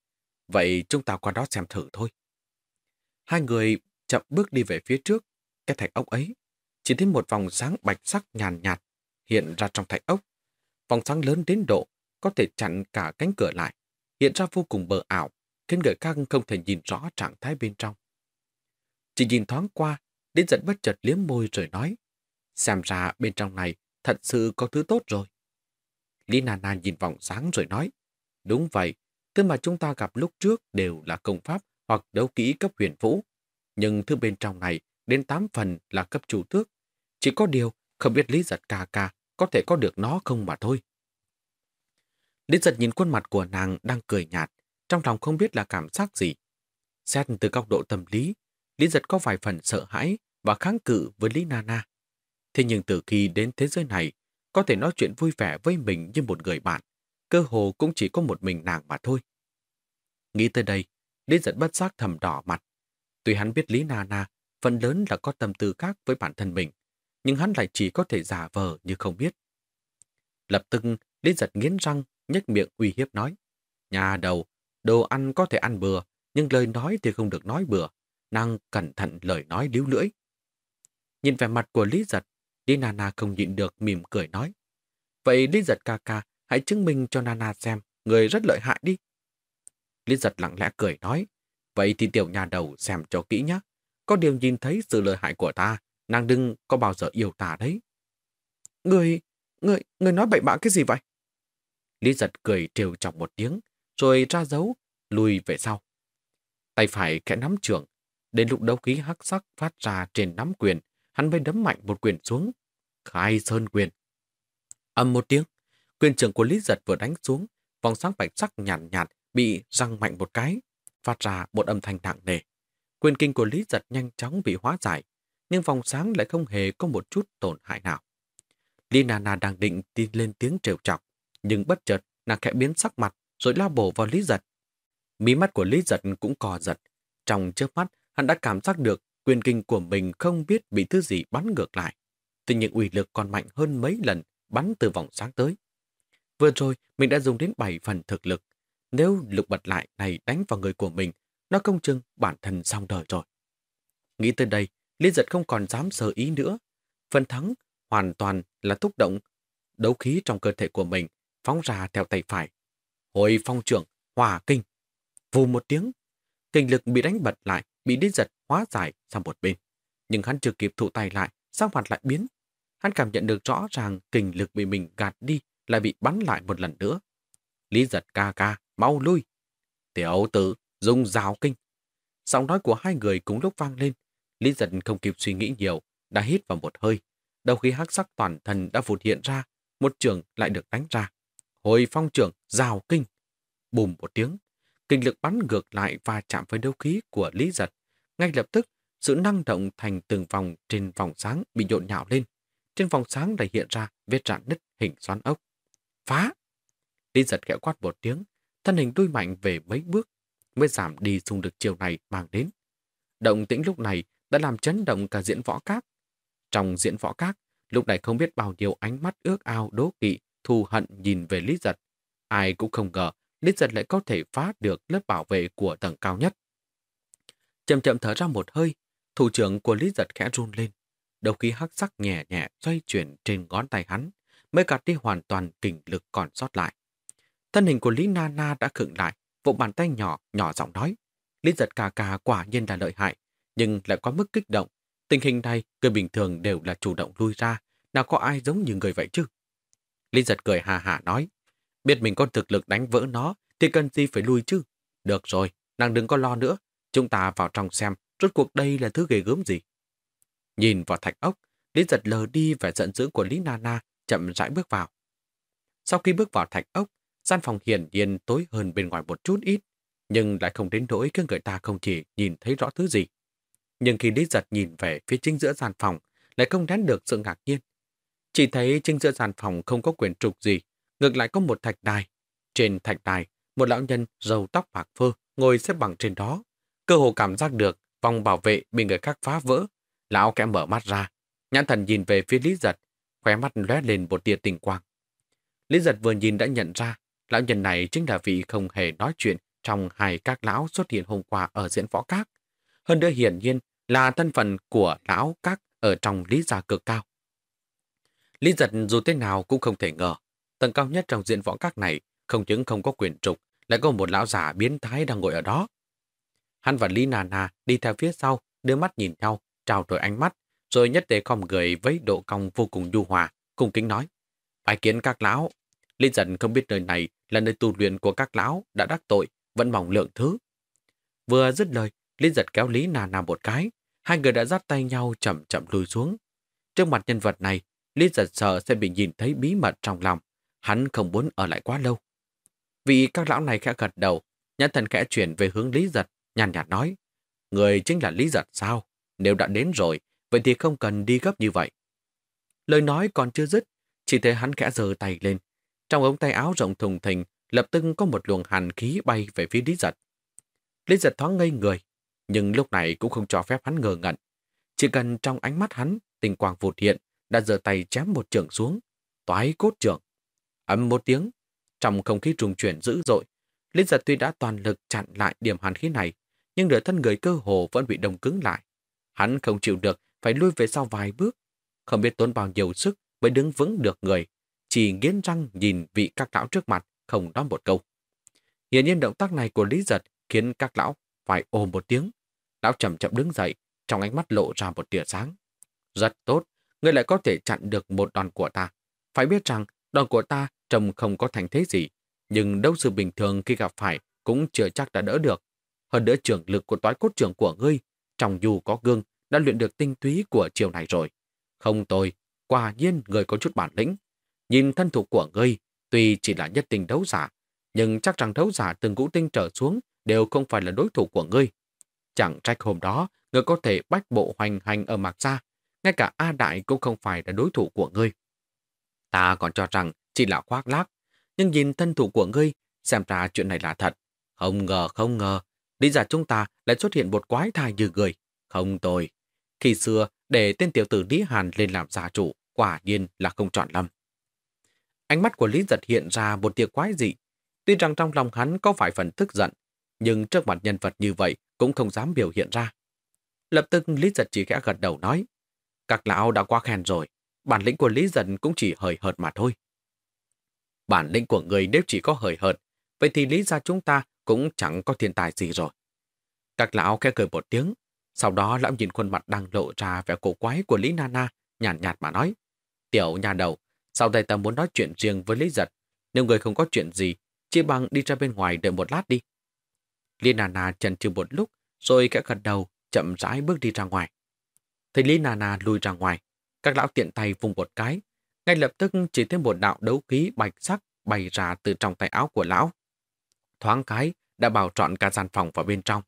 Vậy chúng ta qua đó xem thử thôi. Hai người chậm bước đi về phía trước. Cái thạch ốc ấy chỉ thấy một vòng sáng bạch sắc nhàn nhạt hiện ra trong thạch ốc. Vòng sáng lớn đến độ có thể chặn cả cánh cửa lại, hiện ra vô cùng bờ ảo, khiến người khác không thể nhìn rõ trạng thái bên trong. Chỉ nhìn thoáng qua, đến giận bất chợt liếm môi rồi nói, xem ra bên trong này thật sự có thứ tốt rồi. Lý Nana nhìn vòng sáng rồi nói, đúng vậy, thứ mà chúng ta gặp lúc trước đều là công pháp hoặc đấu kỹ cấp huyền vũ, nhưng thứ bên trong này đến 8 phần là cấp chủ tước. Chỉ có điều, không biết Lý Giật ca ca có thể có được nó không mà thôi. Lý Giật nhìn khuôn mặt của nàng đang cười nhạt, trong lòng không biết là cảm giác gì. Xét từ góc độ tâm lý, Lý Giật có vài phần sợ hãi và kháng cự với Lý Nana. Thế nhưng từ khi đến thế giới này, có thể nói chuyện vui vẻ với mình như một người bạn, cơ hồ cũng chỉ có một mình nàng mà thôi. Nghĩ tới đây, Lý Giật bất giác thầm đỏ mặt. Tuy hắn biết Lý Nana phần lớn là có tâm tư khác với bản thân mình, nhưng hắn lại chỉ có thể giả vờ như không biết. Lập tức, Lý Giật nghiến răng, nhếch miệng uy hiếp nói. Nhà đầu, đồ ăn có thể ăn bừa, nhưng lời nói thì không được nói bừa. Nàng cẩn thận lời nói điếu lưỡi. Nhìn vẻ mặt của Lý Giật, Lý Nana không nhịn được mỉm cười nói. Vậy Lý Giật ca ca, hãy chứng minh cho Nana xem, người rất lợi hại đi. Lý Giật lặng lẽ cười nói. Vậy thì tiểu nhà đầu xem cho kỹ nhé. Có điều nhìn thấy sự lợi hại của ta, nàng đừng có bao giờ yêu ta đấy. Người, người, người nói bậy bạ cái gì vậy? Lý giật cười trêu chọc một tiếng, rồi ra dấu, lùi về sau. Tay phải khẽ nắm trường, đến lúc đấu khí hắc sắc phát ra trên nắm quyền, hắn mới đấm mạnh một quyền xuống. Khai sơn quyền. Âm một tiếng, quyền trưởng của Lý giật vừa đánh xuống, vòng sáng bạch sắc nhàn nhạt, nhạt bị răng mạnh một cái, phát ra một âm thanh nặng nề. Quyền kinh của Lý giật nhanh chóng bị hóa giải, nhưng vòng sáng lại không hề có một chút tổn hại nào. Linana đang định tin lên tiếng trêu chọc, nhưng bất chợt nàng khẽ biến sắc mặt rồi lao bổ vào Lý Giật. Mí mắt của Lý Giật cũng cò giật. Trong chớp mắt, hắn đã cảm giác được quyền kinh của mình không biết bị thứ gì bắn ngược lại. Tuy nhiên uy lực còn mạnh hơn mấy lần bắn từ vòng sáng tới. Vừa rồi, mình đã dùng đến 7 phần thực lực. Nếu lực bật lại này đánh vào người của mình, nó công chừng bản thân xong đời rồi. Nghĩ tới đây, Lý giật không còn dám sờ ý nữa. Phần thắng hoàn toàn là thúc động đấu khí trong cơ thể của mình phóng ra theo tay phải. Hồi phong trưởng, hòa kinh. Vù một tiếng, kinh lực bị đánh bật lại, bị Lý giật hóa giải sang một bên. Nhưng hắn chưa kịp thụ tay lại, sang mặt lại biến. Hắn cảm nhận được rõ ràng kinh lực bị mình gạt đi lại bị bắn lại một lần nữa. Lý giật ca ca, mau lui. Tiểu tử, dùng rào kinh. Giọng nói của hai người cùng lúc vang lên, Lý giật không kịp suy nghĩ nhiều, đã hít vào một hơi. Đầu khí hắc sắc toàn thân đã vụt hiện ra, một trường lại được đánh ra. Hồi phong trường, rào kinh. Bùm một tiếng, kinh lực bắn ngược lại và chạm với đấu khí của Lý Giật. Ngay lập tức, sự năng động thành từng vòng trên vòng sáng bị nhộn nhạo lên. Trên vòng sáng lại hiện ra vết rạn nứt hình xoắn ốc. Phá! Lý giật khẽ quát một tiếng, thân hình đuôi mạnh về mấy bước, mới giảm đi xung lực chiều này mang đến. Động tĩnh lúc này đã làm chấn động cả diễn võ các. Trong diễn võ các, lúc này không biết bao nhiêu ánh mắt ước ao đố kỵ, thù hận nhìn về Lý Giật. Ai cũng không ngờ Lý Giật lại có thể phá được lớp bảo vệ của tầng cao nhất. Chậm chậm thở ra một hơi, thủ trưởng của Lý Giật khẽ run lên. Đầu khí hắc sắc nhẹ nhẹ xoay chuyển trên ngón tay hắn, mới gạt đi hoàn toàn kình lực còn sót lại. Thân hình của Lý Na Na đã khựng lại, vụ bàn tay nhỏ, nhỏ giọng nói. Lý giật cà cà quả nhiên là lợi hại, nhưng lại quá mức kích động. Tình hình này, người bình thường đều là chủ động lui ra, nào có ai giống như người vậy chứ? Lý giật cười hà hà nói, biết mình có thực lực đánh vỡ nó, thì cần gì phải lui chứ? Được rồi, nàng đừng có lo nữa, chúng ta vào trong xem, rốt cuộc đây là thứ ghê gớm gì. Nhìn vào thạch ốc, Lý giật lờ đi vẻ giận dữ của Lý Nana, chậm rãi bước vào. Sau khi bước vào thạch ốc, gian phòng hiển nhiên tối hơn bên ngoài một chút ít, nhưng lại không đến nỗi khiến người ta không chỉ nhìn thấy rõ thứ gì. Nhưng khi Lý Giật nhìn về phía chính giữa gian phòng, lại không nén được sự ngạc nhiên. Chỉ thấy chính giữa gian phòng không có quyền trục gì, ngược lại có một thạch đài. Trên thạch đài, một lão nhân râu tóc bạc phơ ngồi xếp bằng trên đó. Cơ hồ cảm giác được vòng bảo vệ bị người khác phá vỡ. Lão kẽ mở mắt ra, nhãn thần nhìn về phía Lý Giật, khóe mắt lóe lên một tia tình quang. Lý Giật vừa nhìn đã nhận ra, lão nhân này chính là vị không hề nói chuyện trong hai các lão xuất hiện hôm qua ở diễn võ các. Hơn nữa hiển nhiên là thân phận của lão các ở trong lý gia cực cao. Lý giật dù thế nào cũng không thể ngờ, tầng cao nhất trong diện võ các này không những không có quyền trục, lại có một lão giả biến thái đang ngồi ở đó. Hắn và Lý Nà Nà đi theo phía sau, đưa mắt nhìn nhau, trao đổi ánh mắt, rồi nhất tề khom người với độ cong vô cùng nhu hòa, cùng kính nói. Bài kiến các lão, Lý giật không biết nơi này là nơi tu luyện của các lão đã đắc tội, vẫn mỏng lượng thứ. Vừa dứt lời, Lý giật kéo Lý Nà Nà một cái, hai người đã dắt tay nhau chậm chậm lùi xuống. Trước mặt nhân vật này, Lý giật sợ sẽ bị nhìn thấy bí mật trong lòng, hắn không muốn ở lại quá lâu. Vì các lão này khẽ gật đầu, nhãn thần khẽ chuyển về hướng Lý giật, nhàn nhạt nói, người chính là Lý giật sao? Nếu đã đến rồi, vậy thì không cần đi gấp như vậy. Lời nói còn chưa dứt, chỉ thấy hắn khẽ giơ tay lên. Trong ống tay áo rộng thùng thình lập tức có một luồng hàn khí bay về phía Lý Giật. Lý Giật thoáng ngây người, nhưng lúc này cũng không cho phép hắn ngờ ngẩn. Chỉ cần trong ánh mắt hắn, tình quang vụt hiện, đã giơ tay chém một trường xuống, toái cốt trường. Ấm một tiếng, trong không khí trùng chuyển dữ dội, Lý Giật tuy đã toàn lực chặn lại điểm hàn khí này, nhưng nửa thân người cơ hồ vẫn bị đông cứng lại. Hắn không chịu được, phải lui về sau vài bước. Không biết tốn bao nhiêu sức mới đứng vững được người, chỉ nghiến răng nhìn vị các lão trước mặt, không nói một câu. Hiển nhiên động tác này của Lý Giật khiến các lão phải ồ một tiếng. Lão chậm chậm đứng dậy, trong ánh mắt lộ ra một tia sáng. Rất tốt, ngươi lại có thể chặn được một đòn của ta. Phải biết rằng đòn của ta trông không có thành thế gì, nhưng đâu sự bình thường khi gặp phải cũng chưa chắc đã đỡ được. Hơn nữa trưởng lực của toái cốt trưởng của ngươi, trong dù có gương, đã luyện được tinh túy của chiều này rồi. Không tôi, quả nhiên người có chút bản lĩnh. Nhìn thân thủ của ngươi, Tuy chỉ là nhất tình đấu giả, nhưng chắc rằng đấu giả từng ngũ tinh trở xuống đều không phải là đối thủ của ngươi. Chẳng trách hôm đó, ngươi có thể bách bộ hoành hành ở mạc gia, ngay cả A Đại cũng không phải là đối thủ của ngươi. Ta còn cho rằng chỉ là khoác lác, nhưng nhìn thân thủ của ngươi, xem ra chuyện này là thật. Không ngờ, không ngờ, lý giả chúng ta lại xuất hiện một quái thai như người. Không tồi. Khi xưa, để tên tiểu tử Lý Hàn lên làm gia chủ, quả nhiên là không chọn lầm. Ánh mắt của Lý Giật hiện ra một tia quái dị. Tuy rằng trong lòng hắn có phải phần tức giận, nhưng trước mặt nhân vật như vậy cũng không dám biểu hiện ra. Lập tức Lý Giật chỉ khẽ gật đầu nói, các lão đã quá khen rồi, bản lĩnh của Lý Giật cũng chỉ hời hợt mà thôi. Bản lĩnh của người nếu chỉ có hời hợt, vậy thì lý ra chúng ta cũng chẳng có thiên tài gì rồi. Các lão khẽ cười một tiếng, sau đó lão nhìn khuôn mặt đang lộ ra vẻ cổ quái của Lý Nana, nhàn nhạt, nhạt mà nói, tiểu nhà đầu, sau đây ta muốn nói chuyện riêng với Lý Giật. Nếu người không có chuyện gì, chỉ bằng đi ra bên ngoài đợi một lát đi. Lý Nà Nà chần chừ một lúc, rồi kẽ gật đầu, chậm rãi bước đi ra ngoài. Thấy Lý Nà lùi ra ngoài, các lão tiện tay vùng một cái, ngay lập tức chỉ thêm một đạo đấu khí bạch sắc bay ra từ trong tay áo của lão. Thoáng cái đã bảo trọn cả gian phòng vào bên trong.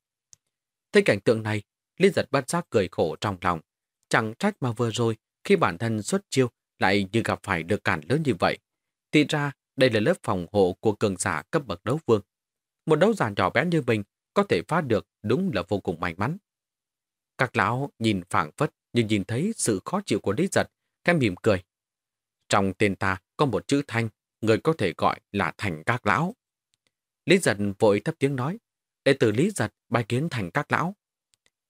Thấy cảnh tượng này, Lý giật bất giác cười khổ trong lòng. Chẳng trách mà vừa rồi, khi bản thân xuất chiêu lại như gặp phải được cản lớn như vậy. Thì ra, đây là lớp phòng hộ của cường giả cấp bậc đấu vương. Một đấu giả nhỏ bé như mình có thể phá được đúng là vô cùng may mắn. Các lão nhìn phảng phất nhưng nhìn thấy sự khó chịu của Lý Giật, khẽ mỉm cười. Trong tên ta có một chữ thanh, người có thể gọi là thành các lão. Lý Giật vội thấp tiếng nói, đệ tử Lý Giật bài kiến thành các lão.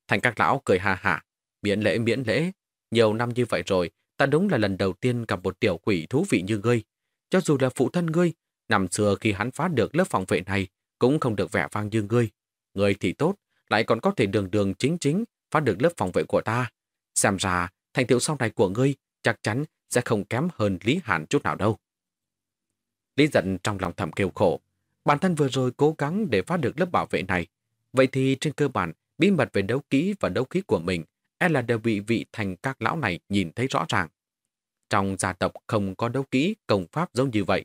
Thành các lão cười hà hà, miễn lễ miễn lễ, nhiều năm như vậy rồi, ta đúng là lần đầu tiên gặp một tiểu quỷ thú vị như ngươi. Cho dù là phụ thân ngươi, năm xưa khi hắn phá được lớp phòng vệ này, cũng không được vẻ vang như ngươi. Ngươi thì tốt, lại còn có thể đường đường chính chính phá được lớp phòng vệ của ta. Xem ra, thành tựu sau này của ngươi chắc chắn sẽ không kém hơn Lý Hàn chút nào đâu. Lý giận trong lòng thầm kêu khổ. Bản thân vừa rồi cố gắng để phá được lớp bảo vệ này. Vậy thì trên cơ bản, bí mật về đấu kỹ và đấu khí của mình e là đều bị vị thành các lão này nhìn thấy rõ ràng. Trong gia tộc không có đấu kỹ, công pháp giống như vậy.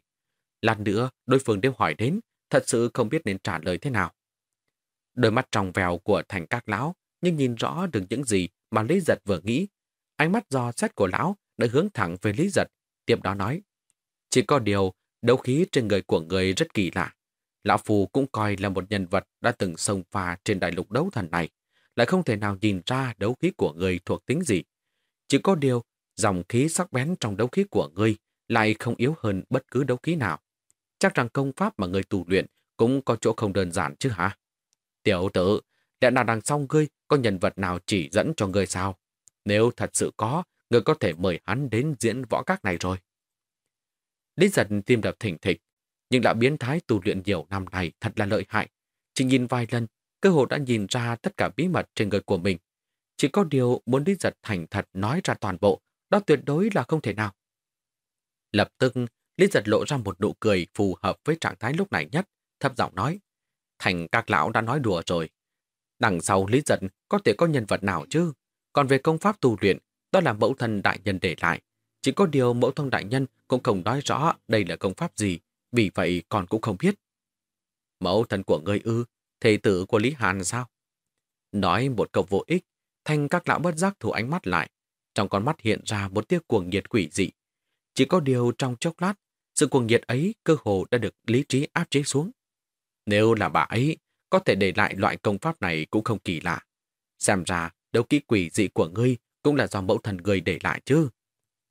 Lát nữa, đối phương đều hỏi đến, thật sự không biết nên trả lời thế nào. Đôi mắt trong vèo của thành các lão, nhưng nhìn rõ được những gì mà Lý Giật vừa nghĩ. Ánh mắt do xét của lão đã hướng thẳng về Lý Giật, tiếp đó nói. Chỉ có điều, đấu khí trên người của người rất kỳ lạ. Lão Phù cũng coi là một nhân vật đã từng sông pha trên đại lục đấu thần này, lại không thể nào nhìn ra đấu khí của người thuộc tính gì. Chỉ có điều, dòng khí sắc bén trong đấu khí của ngươi lại không yếu hơn bất cứ đấu khí nào. Chắc rằng công pháp mà người tu luyện cũng có chỗ không đơn giản chứ hả? Tiểu tử, lẽ nào đằng sau ngươi có nhân vật nào chỉ dẫn cho ngươi sao? Nếu thật sự có, ngươi có thể mời hắn đến diễn võ các này rồi. Lý giật tim đập thỉnh thịch, nhưng đã biến thái tu luyện nhiều năm này thật là lợi hại. Chỉ nhìn vài lần, cơ hồ đã nhìn ra tất cả bí mật trên người của mình. Chỉ có điều muốn Lý giật thành thật nói ra toàn bộ, đó tuyệt đối là không thể nào. Lập tức, Lý giật lộ ra một nụ cười phù hợp với trạng thái lúc này nhất, thấp giọng nói. Thành các lão đã nói đùa rồi. Đằng sau Lý giật có thể có nhân vật nào chứ? Còn về công pháp tu luyện, đó là mẫu thân đại nhân để lại. Chỉ có điều mẫu thân đại nhân cũng không nói rõ đây là công pháp gì, vì vậy con cũng không biết. Mẫu thân của ngươi ư, thầy tử của Lý Hàn sao? Nói một câu vô ích, thành các lão bất giác thủ ánh mắt lại. Trong con mắt hiện ra một tia cuồng nhiệt quỷ dị. Chỉ có điều trong chốc lát, sự cuồng nhiệt ấy cơ hồ đã được lý trí áp chế xuống. Nếu là bà ấy, có thể để lại loại công pháp này cũng không kỳ lạ. Xem ra, đấu kỹ quỷ dị của ngươi cũng là do mẫu thần ngươi để lại chứ.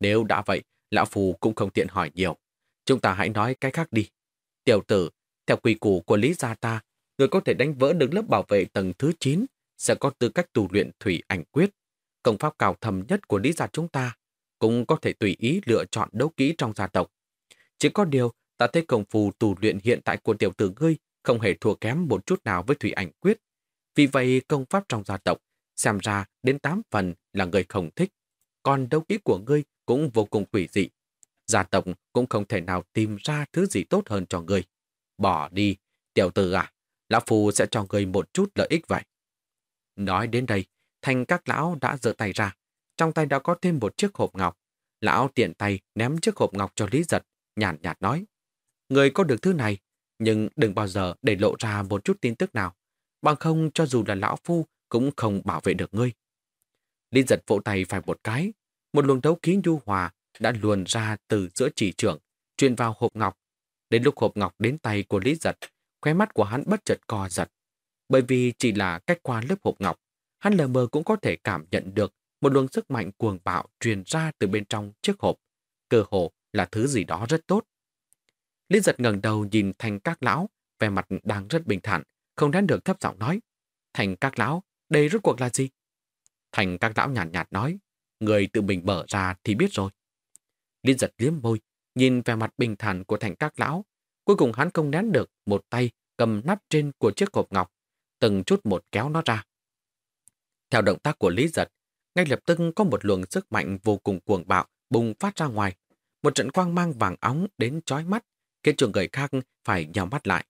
Nếu đã vậy, Lão Phù cũng không tiện hỏi nhiều. Chúng ta hãy nói cái khác đi. Tiểu tử, theo quy củ của Lý Gia ta, người có thể đánh vỡ được lớp bảo vệ tầng thứ 9 sẽ có tư cách tu luyện thủy ảnh quyết. Công pháp cao thầm nhất của Lý Gia chúng ta cũng có thể tùy ý lựa chọn đấu kỹ trong gia tộc. Chỉ có điều, ta thấy công phu tù luyện hiện tại của tiểu tử ngươi không hề thua kém một chút nào với thủy ảnh quyết. Vì vậy, công pháp trong gia tộc xem ra đến 8 phần là người không thích. Còn đấu kỹ của ngươi cũng vô cùng quỷ dị. Gia tộc cũng không thể nào tìm ra thứ gì tốt hơn cho ngươi. Bỏ đi, tiểu tử à, lão phù sẽ cho ngươi một chút lợi ích vậy. Nói đến đây, thành các lão đã giơ tay ra. Trong tay đã có thêm một chiếc hộp ngọc. Lão tiện tay ném chiếc hộp ngọc cho Lý Giật, nhàn nhạt, nhạt nói. Người có được thứ này, nhưng đừng bao giờ để lộ ra một chút tin tức nào. Bằng không cho dù là lão phu cũng không bảo vệ được ngươi. Lý giật vỗ tay phải một cái, một luồng đấu khí nhu hòa đã luồn ra từ giữa chỉ trưởng, truyền vào hộp ngọc. Đến lúc hộp ngọc đến tay của Lý giật, khóe mắt của hắn bất chợt co giật. Bởi vì chỉ là cách qua lớp hộp ngọc, hắn lờ mờ cũng có thể cảm nhận được một luồng sức mạnh cuồng bạo truyền ra từ bên trong chiếc hộp. Cơ hồ là thứ gì đó rất tốt. Lý giật ngẩng đầu nhìn thành các lão, vẻ mặt đang rất bình thản, không đến được thấp giọng nói. Thành các lão, đây rốt cuộc là gì? Thành các lão nhàn nhạt, nhạt nói, người tự mình mở ra thì biết rồi. Liên giật liếm môi, nhìn vẻ mặt bình thản của thành các lão. Cuối cùng hắn không nén được một tay cầm nắp trên của chiếc hộp ngọc, từng chút một kéo nó ra. Theo động tác của Lý Giật, ngay lập tức có một luồng sức mạnh vô cùng cuồng bạo bùng phát ra ngoài. Một trận quang mang vàng óng đến chói mắt, khiến cho người khác phải nhào mắt lại.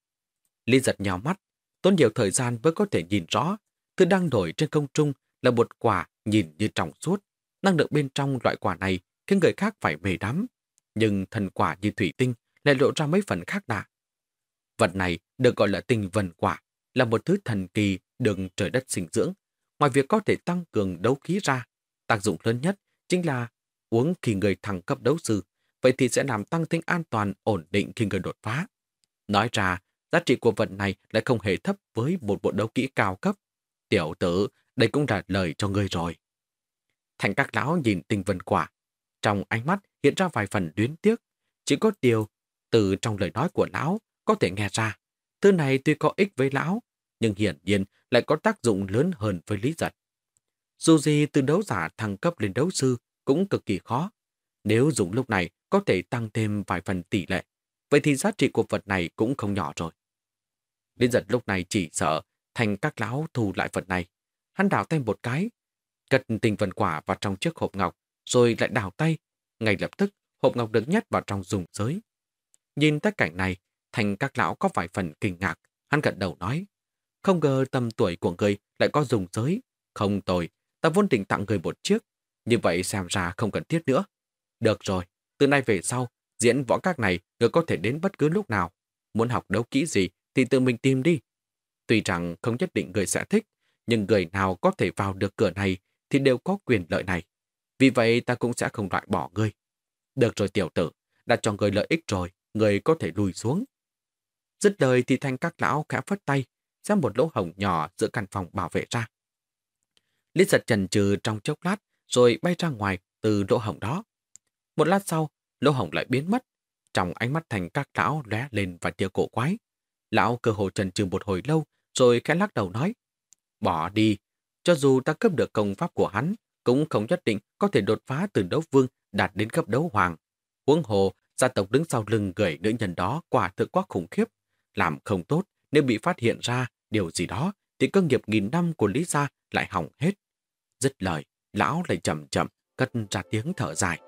Lý Giật nhào mắt, tốn nhiều thời gian mới có thể nhìn rõ Thứ đang nổi trên không trung là một quả nhìn như trong suốt. Năng lượng bên trong loại quả này khiến người khác phải mê đắm. Nhưng thần quả như thủy tinh lại lộ ra mấy phần khác lạ. Vật này được gọi là tinh vần quả, là một thứ thần kỳ được trời đất sinh dưỡng. Ngoài việc có thể tăng cường đấu khí ra, tác dụng lớn nhất chính là uống khi người thăng cấp đấu sư, vậy thì sẽ làm tăng tính an toàn ổn định khi người đột phá. Nói ra, giá trị của vật này lại không hề thấp với một bộ đấu kỹ cao cấp. Tiểu tử, đây cũng là lời cho ngươi rồi. Thành các lão nhìn tình vân quả. Trong ánh mắt hiện ra vài phần luyến tiếc. Chỉ có điều, từ trong lời nói của lão có thể nghe ra. Thứ này tuy có ích với lão, nhưng hiển nhiên lại có tác dụng lớn hơn với Lý Giật. Dù gì từ đấu giả thăng cấp lên đấu sư cũng cực kỳ khó. Nếu dùng lúc này có thể tăng thêm vài phần tỷ lệ, vậy thì giá trị của vật này cũng không nhỏ rồi. đến giật lúc này chỉ sợ thành các lão thu lại vật này. Hắn đảo tay một cái, cất tình vần quả vào trong chiếc hộp ngọc, rồi lại đảo tay. Ngay lập tức, hộp ngọc được nhét vào trong dùng giới. Nhìn tất cảnh này, thành các lão có vài phần kinh ngạc. Hắn gật đầu nói, không ngờ tầm tuổi của người lại có dùng giới. Không tồi, ta vốn định tặng người một chiếc. Như vậy xem ra không cần thiết nữa. Được rồi, từ nay về sau, diễn võ các này người có thể đến bất cứ lúc nào. Muốn học đấu kỹ gì thì tự mình tìm đi. Tuy rằng không nhất định người sẽ thích, nhưng người nào có thể vào được cửa này thì đều có quyền lợi này. Vì vậy ta cũng sẽ không loại bỏ ngươi. Được rồi tiểu tử, đã cho người lợi ích rồi, người có thể lùi xuống. Dứt lời thì thanh các lão khẽ phất tay, xem một lỗ hổng nhỏ giữa căn phòng bảo vệ ra. Lý giật trần trừ trong chốc lát, rồi bay ra ngoài từ lỗ hổng đó. Một lát sau, lỗ hổng lại biến mất. Trong ánh mắt thành các lão lóe lên và tia cổ quái. Lão cơ hồ trần trừ một hồi lâu, rồi khẽ lắc đầu nói. Bỏ đi, cho dù ta cấp được công pháp của hắn, cũng không nhất định có thể đột phá từ đấu vương đạt đến cấp đấu hoàng. Huống hồ, gia tộc đứng sau lưng gửi nữ nhân đó quả thực quá khủng khiếp. Làm không tốt, nếu bị phát hiện ra điều gì đó, thì cơ nghiệp nghìn năm của Lý Gia lại hỏng hết. Dứt lời, lão lại chậm chậm cất ra tiếng thở dài.